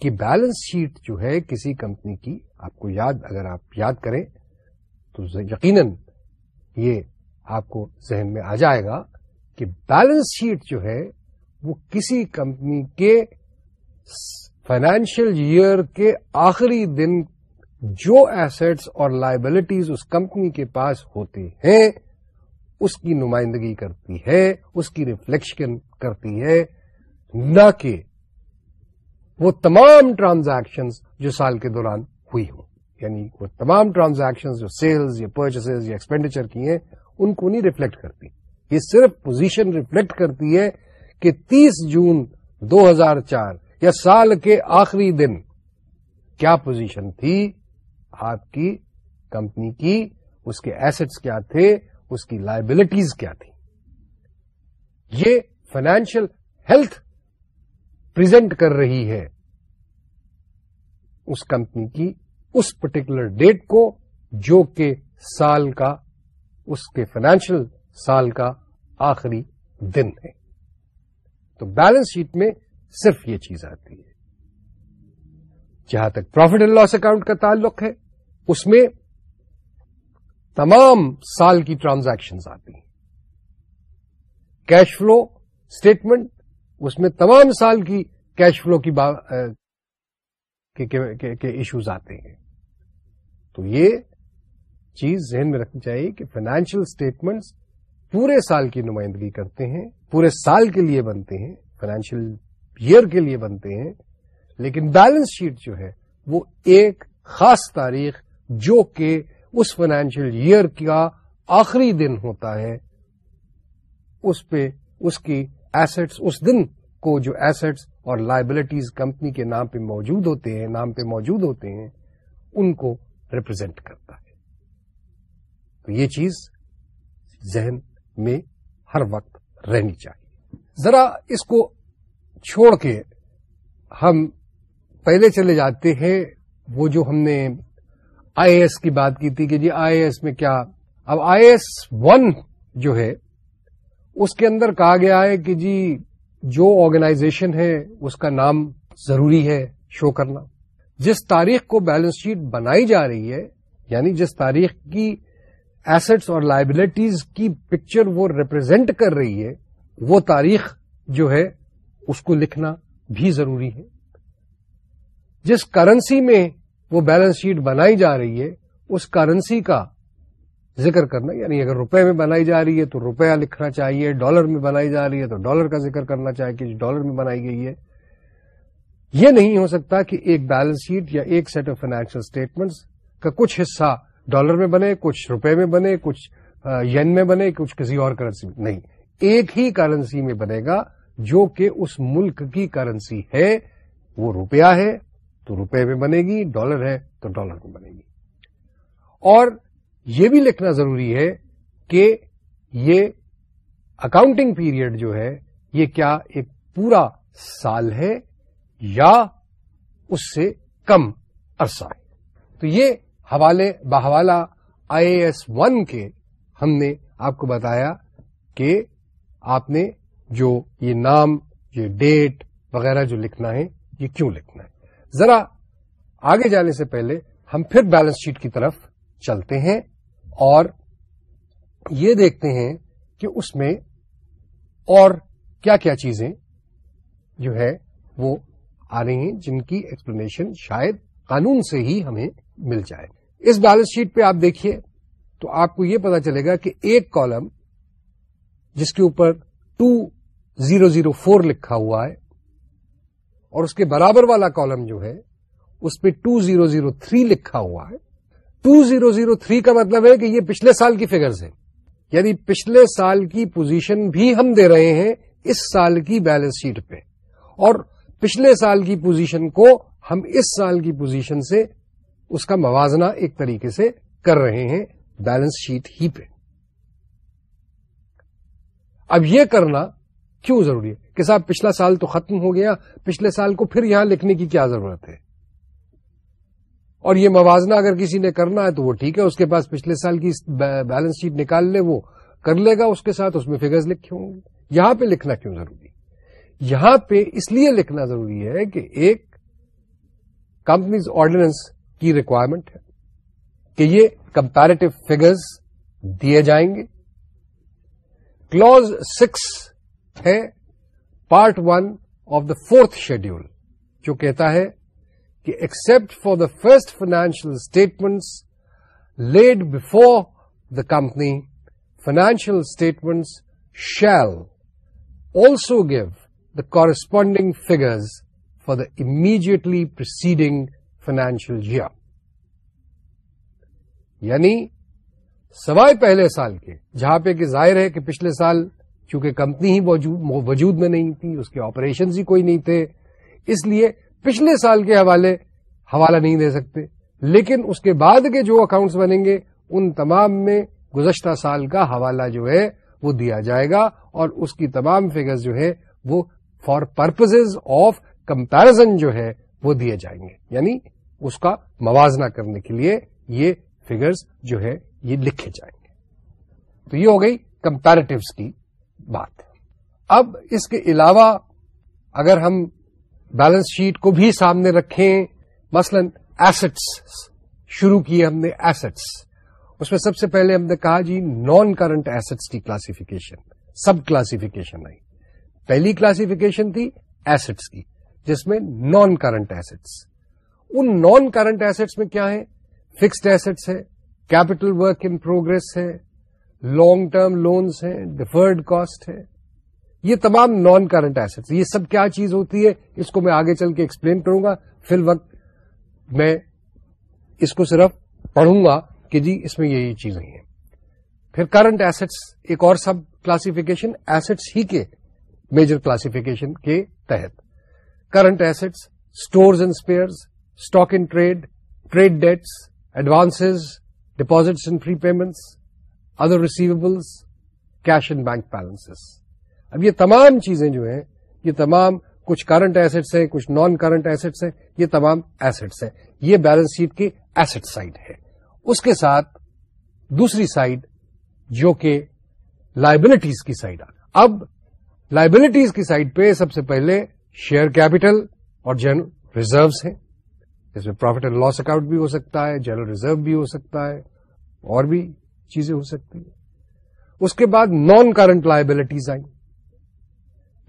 کہ بیلنس شیٹ جو ہے کسی کمپنی کی آپ کو یاد اگر آپ یاد کریں تو یقیناً یہ آپ کو ذہن میں آ جائے گا کہ بیلنس شیٹ جو ہے وہ کسی کمپنی کے فائنینشیل ایئر کے آخری دن جو ایسٹس اور لائبلٹیز اس کمپنی کے پاس ہوتے ہیں اس کی نمائندگی کرتی ہے اس کی ریفلیکشن کرتی ہے نہ کہ وہ تمام ٹرانزیکشنز جو سال کے دوران ہوئی ہو یعنی وہ تمام ٹرانزیکشنز جو سیلز یا پرچیسز یا ایکسپینڈیچر کی ہیں ان کو نہیں ریفلیکٹ کرتی یہ صرف پوزیشن ریفلیکٹ کرتی ہے کہ تیس جون دو ہزار چار یا سال کے آخری دن کیا پوزیشن تھی آپ کی کمپنی کی اس کے ایسٹس کیا تھے اس کی لائبلٹیز کیا تھی یہ فائنینشیل ہیلتھ پرزینٹ کر رہی ہے اس کمپنی کی اس پرٹیکولر ڈیٹ کو جو کہ سال کا اس کے فائنینشیل سال کا آخری دن ہے تو بیلنس شیٹ میں صرف یہ چیز آتی ہے جہاں تک پروفٹ اینڈ لاس اکاؤنٹ کا تعلق ہے اس میں تمام سال کی ٹرانزیکشن آتی ہیں کیش فلو اسٹیٹمنٹ اس میں تمام سال کی کیش فلو کی با... کے ایشوز آتے ہیں تو یہ چیز ذہن میں رکھنی چاہیے کہ فائنینشیل اسٹیٹمنٹس پورے سال کی نمائندگی کرتے ہیں پورے سال کے لیے بنتے ہیں فائنینشیل ایئر کے لیے بنتے ہیں لیکن بیلنس شیٹ جو ہے وہ ایک خاص تاریخ جو کہ اس فائنینشیل ایئر کا آخری دن ہوتا ہے اس پہ اس کی ایسٹس اس دن کو جو ایسٹس اور لائبلٹیز کمپنی کے نام پہ موجود ہوتے ہیں نام پہ موجود ہوتے ہیں ان کو ریپرزینٹ کرتا ہے تو یہ چیز ذہن میں ہر وقت رہنی چاہیے ذرا اس کو چھوڑ کے ہم پہلے چلے جاتے ہیں وہ جو ہم نے آئی اے ایس کی بات کی تھی کہ جی آئی اے ایس میں کیا اب آئی اے ایس ون جو ہے اس کے اندر کہا گیا ہے کہ جی جو آرگنائزیشن ہے اس کا نام ضروری ہے شو کرنا جس تاریخ کو بیلنس شیٹ بنائی جا رہی ہے یعنی جس تاریخ کی ایسٹس اور لائبلٹیز کی پکچر وہ ریپرزینٹ کر رہی ہے وہ تاریخ جو ہے اس کو لکھنا بھی ضروری ہے جس کرنسی میں وہ بیلنس شیٹ بنائی جا رہی ہے اس کرنسی کا ذکر کرنا یعنی اگر روپے میں بنائی جا رہی ہے تو روپیہ لکھنا چاہیے ڈالر میں بنائی جا رہی ہے تو ڈالر کا ذکر کرنا چاہیے کہ ڈالر میں بنائی گئی ہے یہ نہیں ہو سکتا کہ ایک بیلنس شیٹ یا ایک سیٹ آف فائنینشیل اسٹیٹمنٹس کا کچھ حصہ ڈالر میں بنے کچھ روپے میں بنے کچھ ین میں بنے کچھ کسی اور کرنسی میں نہیں ایک ہی کرنسی میں بنے گا جو کہ اس ملک کی کرنسی ہے وہ روپیہ ہے تو روپے میں بنے گی ڈالر ہے تو ڈالر میں بنے گی اور یہ بھی لکھنا ضروری ہے کہ یہ اکاؤنٹنگ پیریڈ جو ہے یہ کیا ایک پورا سال ہے یا اس سے کم عرصہ ہے تو یہ حوالے بحوالہ آئی ایس ون کے ہم نے آپ کو بتایا کہ آپ نے جو یہ نام یہ ڈیٹ وغیرہ جو لکھنا ہے یہ کیوں لکھنا ہے ذرا آگے جانے سے پہلے ہم پھر بیلنس شیٹ کی طرف چلتے ہیں اور یہ دیکھتے ہیں کہ اس میں اور کیا کیا چیزیں جو ہے وہ آ رہی ہیں جن کی ایکسپلینیشن شاید قانون سے ہی ہمیں مل جائے اس بیلنس شیٹ پہ آپ دیکھیے تو آپ کو یہ پتا چلے گا کہ ایک کالم جس کے اوپر ٹو زیرو زیرو فور لکھا ہوا ہے اور اس کے برابر والا کالم جو ہے اس پہ ٹو زیرو زیرو تھری لکھا ہوا ہے ٹو زیرو زیرو تھری کا مطلب ہے کہ یہ پچھلے سال کی فگرز ہیں یعنی پچھلے سال کی پوزیشن بھی ہم دے رہے ہیں اس سال کی بیلنس شیٹ پہ اور پچھلے سال کی پوزیشن کو ہم اس سال کی پوزیشن سے اس کا موازنہ ایک طریقے سے کر رہے ہیں بیلنس شیٹ ہی پہ اب یہ کرنا کیوں ضروری ہے کہ صاحب پچھلا سال تو ختم ہو گیا پچھلے سال کو پھر یہاں لکھنے کی کیا ضرورت ہے اور یہ موازنہ اگر کسی نے کرنا ہے تو وہ ٹھیک ہے اس کے پاس پچھلے سال کی بیلنس شیٹ نکال لے وہ کر لے گا اس کے ساتھ اس میں فگرز لکھے ہوں گے یہاں پہ لکھنا کیوں ضروری یہاں پہ اس لیے لکھنا ضروری ہے کہ ایک کمپنیز آرڈیننس کی ریکوائرمنٹ ہے کہ یہ کمپیرٹیو دیے جائیں گے کلوز سکس ہے part one of the fourth schedule جو کہتا ہے کہ except for the first financial statements laid before the company financial statements shall also give the corresponding figures for the immediately preceding financial جیا یعنی سوائے پہلے سال کے جہاں پہ کہ ظاہر ہے کہ پچھلے سال کیونکہ کمپنی ہی وجود میں نہیں تھی اس کے آپریشنز ہی کوئی نہیں تھے اس لیے پچھلے سال کے حوالے حوالہ نہیں دے سکتے لیکن اس کے بعد کے جو اکاؤنٹس بنیں گے ان تمام میں گزشتہ سال کا حوالہ جو ہے وہ دیا جائے گا اور اس کی تمام فگرز جو ہے وہ فار پرپز آف کمپیرزن جو ہے وہ دیے جائیں گے یعنی اس کا موازنہ کرنے کے لیے یہ فیگرز جو ہے یہ لکھے جائیں گے تو یہ ہو گئی کمپیرٹیوز کی بات اب اس کے علاوہ اگر ہم بیلنس شیٹ کو بھی سامنے رکھیں مثلا ایسٹس شروع کیے ہم نے ایسٹس اس میں سب سے پہلے ہم نے کہا جی نان کرنٹ ایسٹس کی کلاسفکیشن سب کلاسیفیکیشن آئی پہلی کلاسیفیکیشن تھی ایسٹس کی جس میں نان کرنٹ ایسٹس ان نان کرنٹ ایسٹس میں کیا ہے فکسڈ ایسٹس ہے کیپٹل ورک ان پروگرس ہے لانگ ٹرم لونس ہیں ڈیفرڈ کاسٹ ہے یہ تمام نان کرنٹ ایسٹس یہ سب کیا چیز ہوتی ہے اس کو میں آگے چل کے ایکسپلین کروں گا فی میں اس کو صرف پڑھوں گا کہ جی اس میں یہ یہ چیزیں ہیں پھر کرنٹ ایسٹس ایک اور سب کلاسیفکیشن ایسٹس ہی کے میجر کلاسفکیشن کے تحت current assets stores and spares stock in trade trade debts advance deposits and prepayments other receivables cash and bank balance اب یہ تمام چیزیں جو ہیں یہ تمام کچھ کرنٹ ایسٹس ہیں کچھ نان کرنٹ ایسٹس ہیں یہ تمام ایسٹس ہیں یہ بیلنس شیٹ کی ایسٹ سائڈ ہے اس کے ساتھ دوسری سائڈ جو کہ لائبلٹیز کی سائڈ اب لائبلٹیز کی سائڈ پہ سب سے پہلے شیئر کیپیٹل اور جنرل ریزروس ہیں جس میں پروفٹ اینڈ لاس اکاؤنٹ بھی ہو سکتا ہے جنرل ریزرو بھی ہو سکتا ہے اور بھی چیزیں ہو سکتی ہیں اس کے بعد نان کرنٹ لائبلٹیز آئیں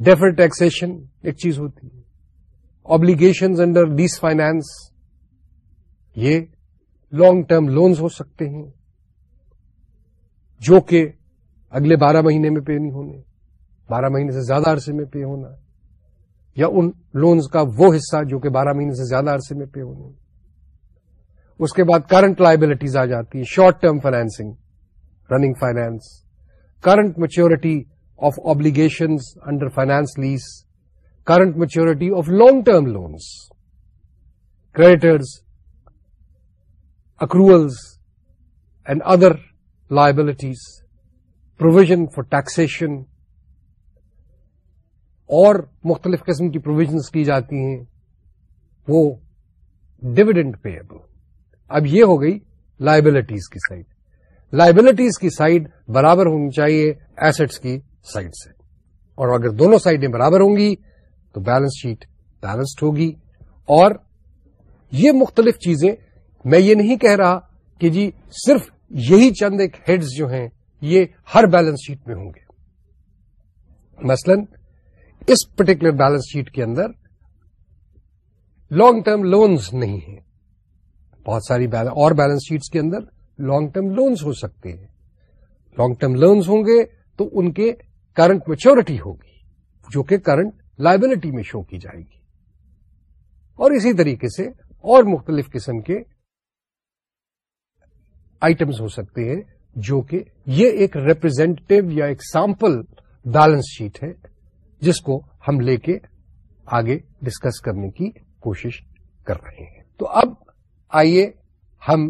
ڈیفر ٹیکسیشن ایک چیز ہوتی ہے یہ لانگ ٹرم لونز ہو سکتے ہیں جو کہ اگلے بارہ مہینے میں پے نہیں ہونے بارہ مہینے سے زیادہ عرصے میں پے ہونا یا ان لونس کا وہ حصہ جو کہ بارہ مہینے سے زیادہ عرصے میں پے ہونے اس کے بعد کرنٹ لائبلٹیز آ جاتی ہے short term financing running finance current maturity of obligations under finance lease current maturity of long term loans creditors accruals and other liabilities provision for taxation اور مختلف قسم کی پروویژنس کی جاتی ہیں وہ ڈویڈنڈ پیبل اب یہ ہو گئی لائبلٹیز کی سائڈ لائبلٹیز کی سائڈ برابر ہونی چاہیے ایسٹس کی سائڈ سے اور اگر دونوں سائڈیں برابر ہوں گی تو بیلنس شیٹ بیلنسڈ ہوگی اور یہ مختلف چیزیں میں یہ نہیں کہہ رہا کہ جی صرف یہی چند ایک ہیڈز جو ہیں یہ ہر بیلنس شیٹ میں ہوں گے مثلا اس پرٹیکولر بیلنس شیٹ کے اندر لانگ ٹرم لونز نہیں ہیں بہت ساری اور بیلنس شیٹس کے اندر لانگ ٹرم لونس ہو سکتے ہیں لانگ ٹرم لونس ہوں گے تو ان کے کرنٹ میچورٹی ہوگی جو کہ کرنٹ لائبلٹی میں شو کی جائے گی اور اسی طریقے سے اور مختلف قسم کے آئٹمس ہو سکتے ہیں جو کہ یہ ایک ریپرزینٹیو یا ایک سیمپل بیلنس شیٹ ہے جس کو ہم لے کے آگے ڈسکس کرنے کی کوشش کر رہے ہیں تو اب آئیے ہم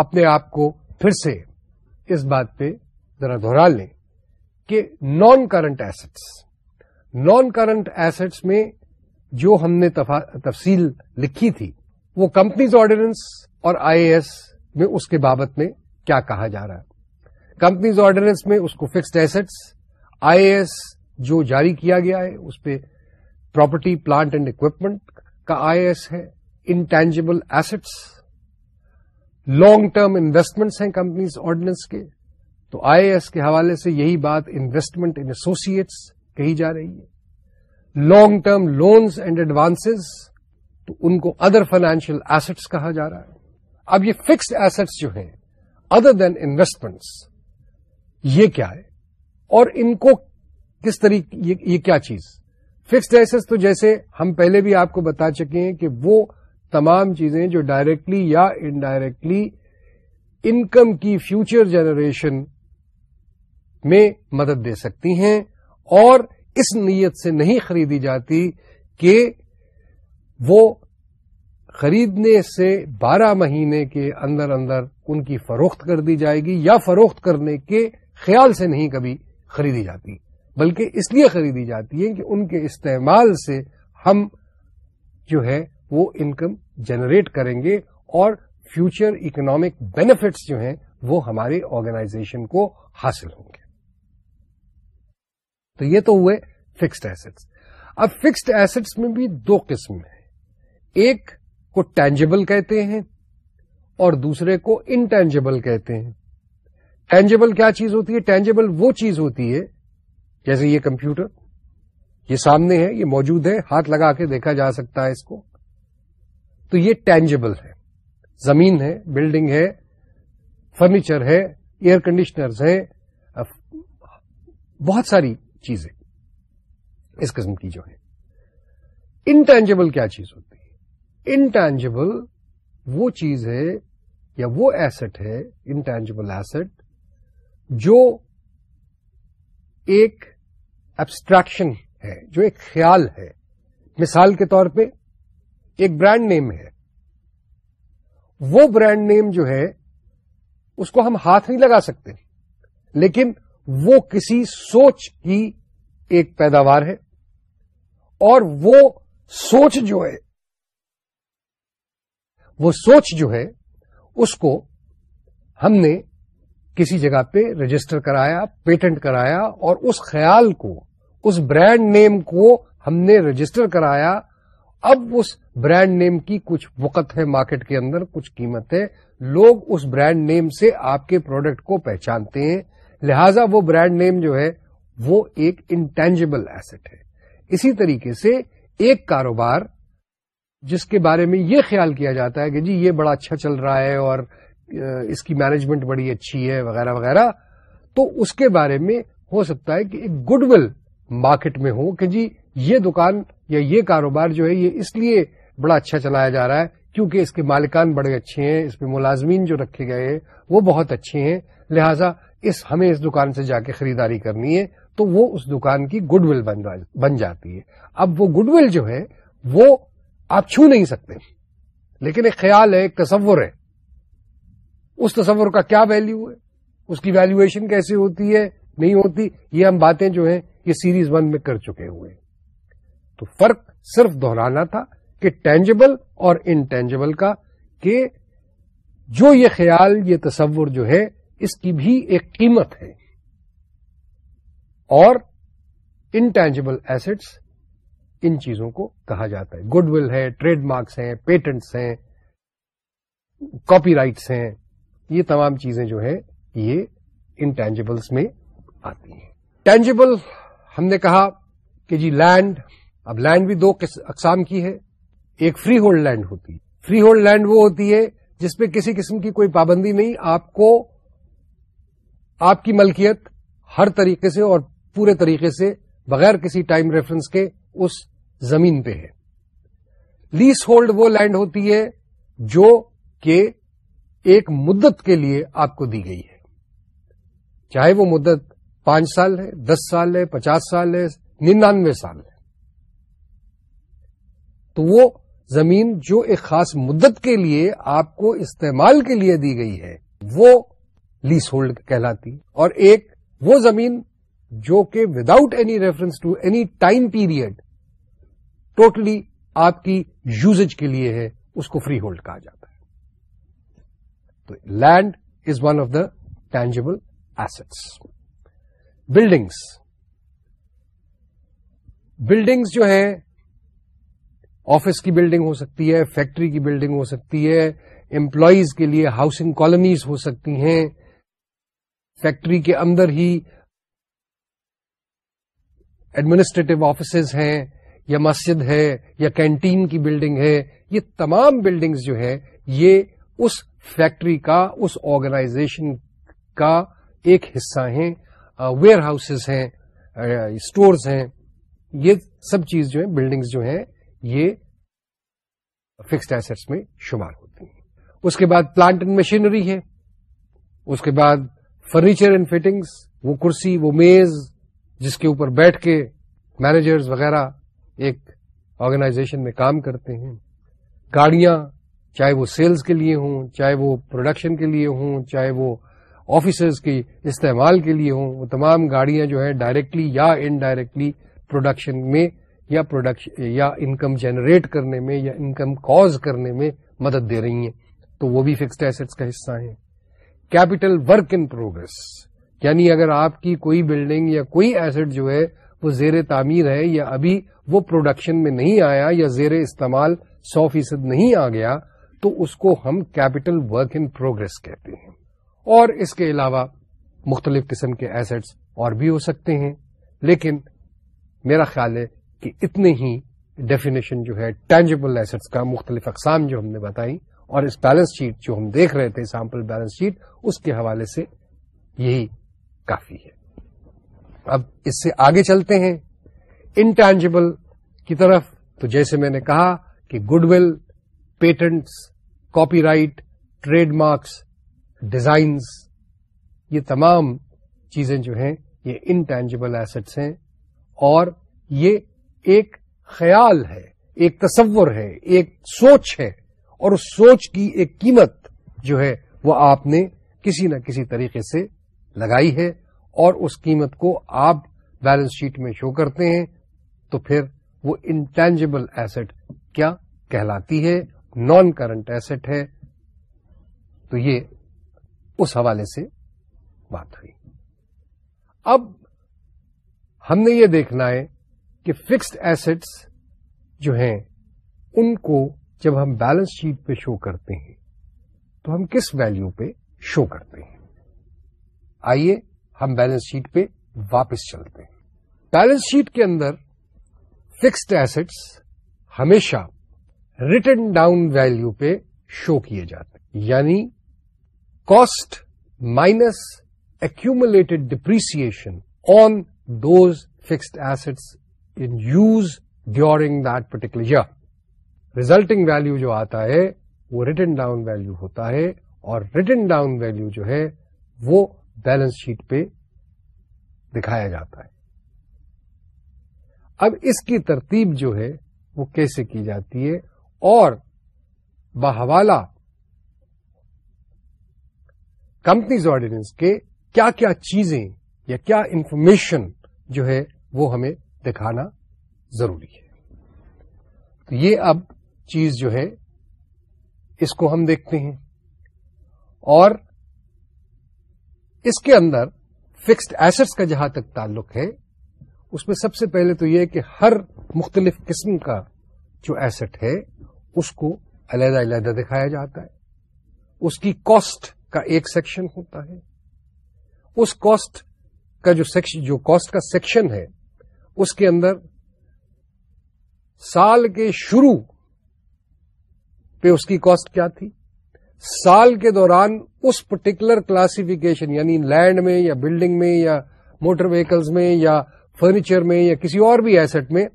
اپنے آپ کو پھر سے اس بات پہ ذرا دہرا لیں کہ non current assets non current assets میں جو ہم نے تفصیل لکھی تھی وہ کمپنیز آرڈیننس اور آئی ایس میں اس کے بابت میں کیا کہا جا رہا ہے کمپنیز آرڈیننس میں اس کو فکسڈ ایسٹس آئی اے جو جاری کیا گیا ہے اس پہ پراپرٹی پلانٹ اینڈ اکوپمنٹ کا آئی ایس ہے intangible assets long term investments ہیں کمپنیز آرڈیننس کے تو آئی اے کے حوالے سے یہی بات انویسٹمنٹ ان ایسوسیٹس کہی جا رہی ہے long term loans and advances تو ان کو ادر فائنینشیل ایسٹس کہا جا رہا ہے اب یہ فکس ایسٹس جو ہیں ادر دین انویسٹمنٹس یہ کیا ہے اور ان کو کس طریقے یہ کیا چیز فکسڈ ایسٹس تو جیسے ہم پہلے بھی آپ کو بتا چکے ہیں کہ وہ تمام چیزیں جو ڈائریکٹلی یا انڈائریکٹلی انکم کی فیوچر جنریشن میں مدد دے سکتی ہیں اور اس نیت سے نہیں خریدی جاتی کہ وہ خریدنے سے بارہ مہینے کے اندر اندر ان کی فروخت کر دی جائے گی یا فروخت کرنے کے خیال سے نہیں کبھی خریدی جاتی بلکہ اس لیے خریدی جاتی ہے کہ ان کے استعمال سے ہم جو ہے وہ انکم جنریٹ کریں گے اور فیوچر اکنامک بینیفٹس جو ہیں وہ ہمارے آرگنائزیشن کو حاصل ہوں گے تو یہ تو ہوئے فکسڈ ایسٹس اب فکسڈ ایسٹس میں بھی دو قسم ہیں ایک کو ٹینجیبل کہتے ہیں اور دوسرے کو انٹینجیبل کہتے ہیں ٹینجیبل کیا چیز ہوتی ہے ٹینجیبل وہ چیز ہوتی ہے جیسے یہ کمپیوٹر یہ سامنے ہے یہ موجود ہے ہاتھ لگا کے دیکھا جا سکتا ہے اس کو تو یہ ٹینجیبل ہے زمین ہے بلڈنگ ہے فرنیچر ہے ایئر کنڈیشنرز ہے بہت ساری چیزیں اس قسم کی جو ہے انٹینجیبل کیا چیز ہوتی ہے انٹینجیبل وہ چیز ہے یا وہ ایسٹ ہے انٹینجیبل ایسٹ جو ایک ایبسٹریکشن ہے جو ایک خیال ہے مثال کے طور پہ ایک برانڈ نیم ہے وہ برانڈ نیم جو ہے اس کو ہم ہاتھ نہیں لگا سکتے لیکن وہ کسی سوچ کی ایک پیداوار ہے اور وہ سوچ جو ہے وہ سوچ جو ہے اس کو ہم نے کسی جگہ پہ رجسٹر کرایا پیٹنٹ کرایا اور اس خیال کو اس برانڈ نیم کو ہم نے رجسٹر کرایا اب اس برانڈ نیم کی کچھ وقت ہے مارکیٹ کے اندر کچھ قیمت ہے لوگ اس برانڈ نیم سے آپ کے پروڈکٹ کو پہچانتے ہیں لہذا وہ برانڈ نیم جو ہے وہ ایک انٹینجیبل ایسٹ ہے اسی طریقے سے ایک کاروبار جس کے بارے میں یہ خیال کیا جاتا ہے کہ جی یہ بڑا اچھا چل رہا ہے اور اس کی مینجمنٹ بڑی اچھی ہے وغیرہ وغیرہ تو اس کے بارے میں ہو سکتا ہے کہ ایک گڈ ول مارکیٹ میں ہو کہ جی یہ دکان یا یہ کاروبار جو ہے یہ اس لیے بڑا اچھا چلایا جا رہا ہے کیونکہ اس کے مالکان بڑے اچھے ہیں اس پہ ملازمین جو رکھے گئے ہیں وہ بہت اچھے ہیں لہذا اس ہمیں اس دکان سے جا کے خریداری کرنی ہے تو وہ اس دکان کی گڈ ول بن جاتی ہے اب وہ گڈ ول جو ہے وہ آپ چھو نہیں سکتے لیکن ایک خیال ہے ایک تصور ہے اس تصور کا کیا ویلو ہے اس کی ویلویشن کیسے ہوتی ہے نہیں ہوتی یہ ہم باتیں جو ہیں یہ سیریز ون میں کر چکے ہوئے ہیں تو فرق صرف دہرانا تھا کہ ٹینجیبل اور انٹینجبل کا کہ جو یہ خیال یہ تصور جو ہے اس کی بھی ایک قیمت ہے اور انٹینجبل ایسٹس ان چیزوں کو کہا جاتا ہے گڈ ول ہے ٹریڈ مارکس ہیں پیٹنٹس ہیں کاپی رائٹس ہیں یہ تمام چیزیں جو ہے یہ انٹینجبلس میں آتی ہیں ٹینجیبل ہم نے کہا کہ جی لینڈ اب لینڈ بھی دو اقسام کی ہے ایک فری ہولڈ لینڈ ہوتی ہے فری ہولڈ لینڈ وہ ہوتی ہے جس پہ کسی قسم کی کوئی پابندی نہیں آپ کو آپ کی ملکیت ہر طریقے سے اور پورے طریقے سے بغیر کسی ٹائم ریفرنس کے اس زمین پہ ہے لیس ہولڈ وہ لینڈ ہوتی ہے جو کہ ایک مدت کے لیے آپ کو دی گئی ہے چاہے وہ مدت پانچ سال ہے دس سال ہے پچاس سال ہے ننانوے سال ہے تو وہ زمین جو ایک خاص مدت کے لیے آپ کو استعمال کے لیے دی گئی ہے وہ لیس ہولڈ کہلاتی اور ایک وہ زمین جو کہ without any reference to any time period totally آپ کی یوز کے لیے ہے اس کو فری ہولڈ کہا جاتا ہے تو land is one of the tangible assets buildings buildings جو ہیں آفس کی بلڈنگ ہو سکتی ہے فیکٹری کی بلڈنگ ہو سکتی ہے امپلائیز کے لیے ہاؤسنگ کالونیز ہو سکتی ہیں فیکٹری کے اندر ہی ایڈمنسٹریٹو آفیسز ہیں یا مسجد ہے یا کینٹین کی بلڈنگ ہے یہ تمام بلڈنگز جو ہے یہ اس فیکٹری کا اس آرگنائزیشن کا ایک حصہ ہیں ویئر ہاؤسز ہیں اسٹورز ہیں یہ سب چیز جو ہے بلڈنگز جو ہیں یہ فکسڈ ایسٹس میں شمار ہوتی ہیں اس کے بعد پلانٹ اینڈ مشینری ہے اس کے بعد فرنیچر اینڈ فٹنگس وہ کرسی وہ میز جس کے اوپر بیٹھ کے مینیجرز وغیرہ ایک آرگنائزیشن میں کام کرتے ہیں گاڑیاں چاہے وہ سیلز کے لیے ہوں چاہے وہ پروڈکشن کے لیے ہوں چاہے وہ آفیسرز کے استعمال کے لیے ہوں وہ تمام گاڑیاں جو ہیں ڈائریکٹلی یا انڈائریکٹلی پروڈکشن میں یا پروڈکشن یا انکم جنریٹ کرنے میں یا انکم کوز کرنے میں مدد دے رہی ہیں تو وہ بھی فکسڈ ایسٹس کا حصہ ہیں کیپیٹل ورک ان پروگرس یعنی اگر آپ کی کوئی بلڈنگ یا کوئی ایسٹ جو ہے وہ زیر تعمیر ہے یا ابھی وہ پروڈکشن میں نہیں آیا یا زیر استعمال سو فیصد نہیں آ گیا تو اس کو ہم کیپٹل ورک ان پروگرس کہتے ہیں اور اس کے علاوہ مختلف قسم کے ایسٹس اور بھی ہو سکتے ہیں لیکن میرا خیال ہے کہ اتنے ہی ڈیفینیشن جو ہے ٹینجیبل ایسٹس کا مختلف اقسام جو ہم نے بتائی اور اس بیلنس شیٹ جو ہم دیکھ رہے تھے سیمپل بیلنس شیٹ اس کے حوالے سے یہی کافی ہے اب اس سے آگے چلتے ہیں انٹینجبل کی طرف تو جیسے میں نے کہا کہ goodwill patents copyright trademarks designs یہ تمام چیزیں جو ہیں یہ انٹینجیبل ایسٹس ہیں اور یہ ایک خیال ہے ایک تصور ہے ایک سوچ ہے اور اس سوچ کی ایک قیمت جو ہے وہ آپ نے کسی نہ کسی طریقے سے لگائی ہے اور اس قیمت کو آپ بیلنس شیٹ میں شو کرتے ہیں تو پھر وہ انٹینجبل ایسٹ کیا کہلاتی ہے نان کرنٹ ایسٹ ہے تو یہ اس حوالے سے بات ہوئی اب ہم نے یہ دیکھنا ہے کہ فکسڈ ایسٹس جو ہیں ان کو جب ہم بیلنس شیٹ پہ شو کرتے ہیں تو ہم کس ویلو پہ شو کرتے ہیں آئیے ہم بیلنس شیٹ پہ واپس چلتے ہیں بیلنس شیٹ کے اندر فکسڈ ایسٹس ہمیشہ ریٹن ڈاؤن ویلو پہ شو کیے جاتے ہیں یعنی cost minus accumulated depreciation on those fixed assets use during that particular resulting value جو آتا ہے وہ ریٹن ڈاؤن ویلو ہوتا ہے اور ریٹن ڈاؤن ویلو جو ہے وہ بیلنس شیٹ پہ دکھایا جاتا ہے اب اس کی ترتیب جو ہے وہ کیسے کی جاتی ہے اور بحوالہ کمپنیز آرڈیننس کے کیا کیا چیزیں یا کیا انفارمیشن جو ہے وہ ہمیں دکھانا ضروری ہے تو یہ اب چیز جو ہے اس کو ہم دیکھتے ہیں اور اس کے اندر فکسڈ ایسٹس کا جہاں تک تعلق ہے اس میں سب سے پہلے تو یہ کہ ہر مختلف قسم کا جو ایسٹ ہے اس کو علیحدہ علیحدہ دکھایا جاتا ہے اس کی کاسٹ کا ایک سیکشن ہوتا ہے اس کاسٹ کا جو سیکشن جو کاسٹ کا سیکشن ہے اس کے اندر سال کے شروع پہ اس کی کاسٹ کیا تھی سال کے دوران اس پرٹیکولر کلاسیفیکیشن یعنی لینڈ میں یا بلڈنگ میں یا موٹر ویکلز میں یا فرنیچر میں یا کسی اور بھی ایسٹ میں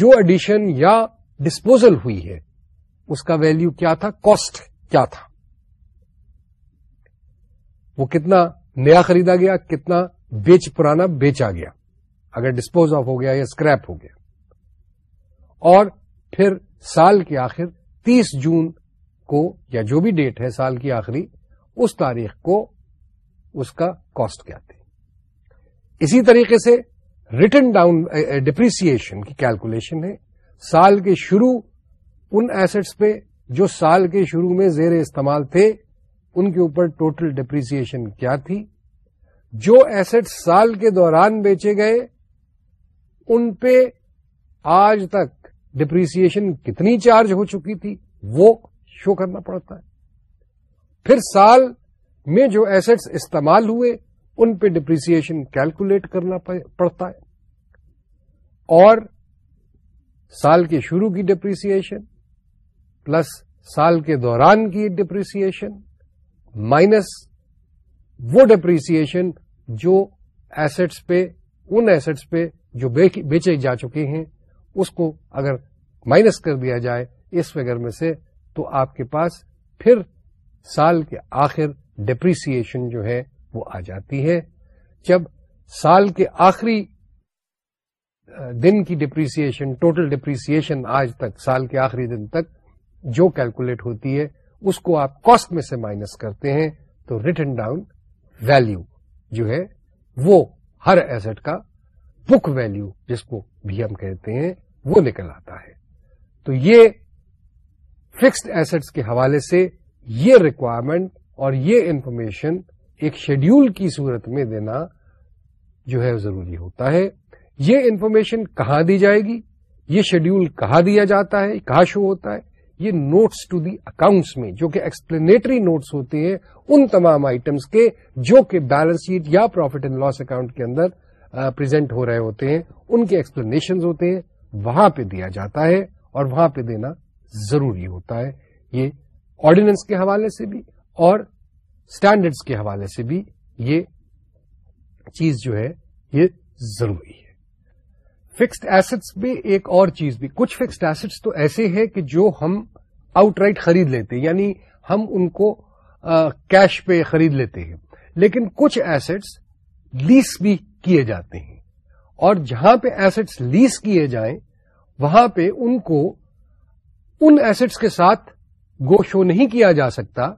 جو ایڈیشن یا ڈسپوزل ہوئی ہے اس کا ویلیو کیا تھا کاسٹ کیا تھا وہ کتنا نیا خریدا گیا کتنا بیچ پرانا بیچا گیا اگر ڈسپوز آف ہو گیا یا اسکریپ ہو گیا اور پھر سال کے آخر تیس جون کو یا جو بھی ڈیٹ ہے سال کی آخری اس تاریخ کو اس کا کاسٹ کیا تھی اسی طریقے سے ریٹن ڈاؤن ڈپریسن کی کیلکولیشن ہے سال کے شروع ان ایسٹس پہ جو سال کے شروع میں زیر استعمال تھے ان کے اوپر ٹوٹل ڈپریسن کیا تھی جو ایسٹ سال کے دوران بیچے گئے ان پہ آج تک ڈپریسن کتنی چارج ہو چکی تھی وہ شو کرنا پڑتا ہے پھر سال میں جو ایسٹس استعمال ہوئے ان پہ ڈپریسن کیلکولیٹ کرنا پڑتا ہے اور سال کے شروع کی ڈپریسن پلس سال کے دوران کی ڈپریسن مائنس وہ ڈپریسن جو ایسٹس پہ ان ایسٹس پہ جو بیچے جا چکے ہیں اس کو اگر مائنس کر دیا جائے اس میں سے تو آپ کے پاس پھر سال کے آخر ڈپریسیشن جو ہے وہ آ جاتی ہے جب سال کے آخری دن کی ڈپریسیشن ٹوٹل ڈپریسیشن آج تک سال کے آخری دن تک جو کیلکولیٹ ہوتی ہے اس کو آپ کاسٹ میں سے مائنس کرتے ہیں تو ریٹن ڈاؤن ویلو جو ہے وہ ہر ایسٹ کا بک ویلو جس کو بھی ہم کہتے ہیں وہ نکل آتا ہے تو یہ فکسڈ ایسٹ کے حوالے سے یہ ریکوائرمنٹ اور یہ انفارمیشن ایک شیڈیول کی صورت میں دینا جو ہے ضروری ہوتا ہے یہ انفارمیشن کہاں دی جائے گی یہ شیڈیول کہاں دیا جاتا ہے کہاں شو ہوتا ہے یہ نوٹس ٹو دی اکاؤنٹس میں جو کہ ایکسپلینیٹری نوٹس ہوتے ہیں ان تمام آئٹمس کے جو کہ بیلنس شیٹ یا پروفٹ اینڈ لاس اکاؤنٹ کے اندر پرزینٹ ہو رہے ہوتے ہیں ان کے ایکسپلینیشن ہوتے ہیں وہاں پہ دیا جاتا ہے اور وہاں پہ دینا ضروری ہوتا ہے یہ آرڈیننس کے حوالے سے بھی اور اسٹینڈرڈس کے حوالے سے بھی یہ چیز جو ہے یہ ضروری ہے فکسڈ ایسٹس بھی ایک اور چیز بھی کچھ فکسڈ ایسٹس تو ایسے ہیں کہ جو ہم آؤٹ رائٹ خرید لیتے ہیں یعنی ہم ان کو کیش پہ خرید لیتے ہیں لیکن کچھ ایسٹس لیس بھی کیے جاتے ہیں اور جہاں پہ ایسٹس لیس کیے جائیں وہاں پہ ان کو ان ایسٹس کے ساتھ گو شو نہیں کیا جا سکتا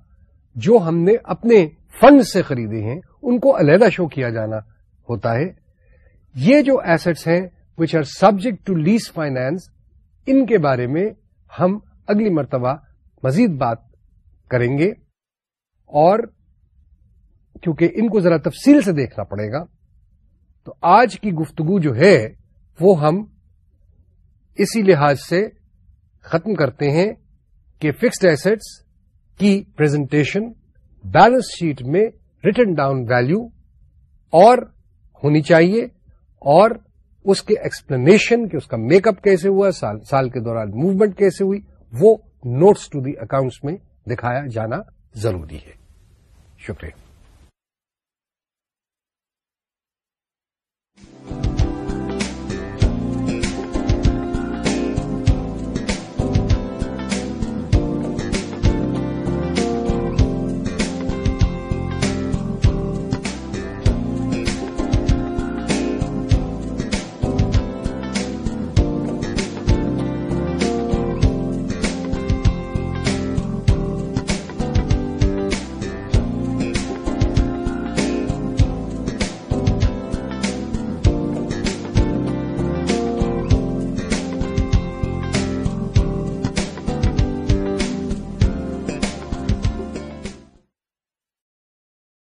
جو ہم نے اپنے فنڈ سے خریدے ہیں ان کو علیحدہ شو کیا جانا ہوتا ہے یہ جو ایسٹس ہیں سبجیکٹ ٹو لیز فائنینس ان کے بارے میں ہم اگلی مرتبہ مزید بات کریں گے اور کیونکہ ان کو ذرا تفصیل سے دیکھنا پڑے گا تو آج کی گفتگو جو ہے وہ ہم اسی لحاظ سے ختم کرتے ہیں کہ فکسڈ ایسٹس کی پریزنٹیشن بیلنس شیٹ میں ریٹن ڈاؤن ویلو اور ہونی چاہیے اور اس کے ایکسپلینیشن کہ اس کا میک اپ کیسے ہوا سال سال کے دوران موومنٹ کیسے ہوئی وہ نوٹس ٹو دی اکاؤنٹس میں دکھایا جانا ضروری ہے شکریہ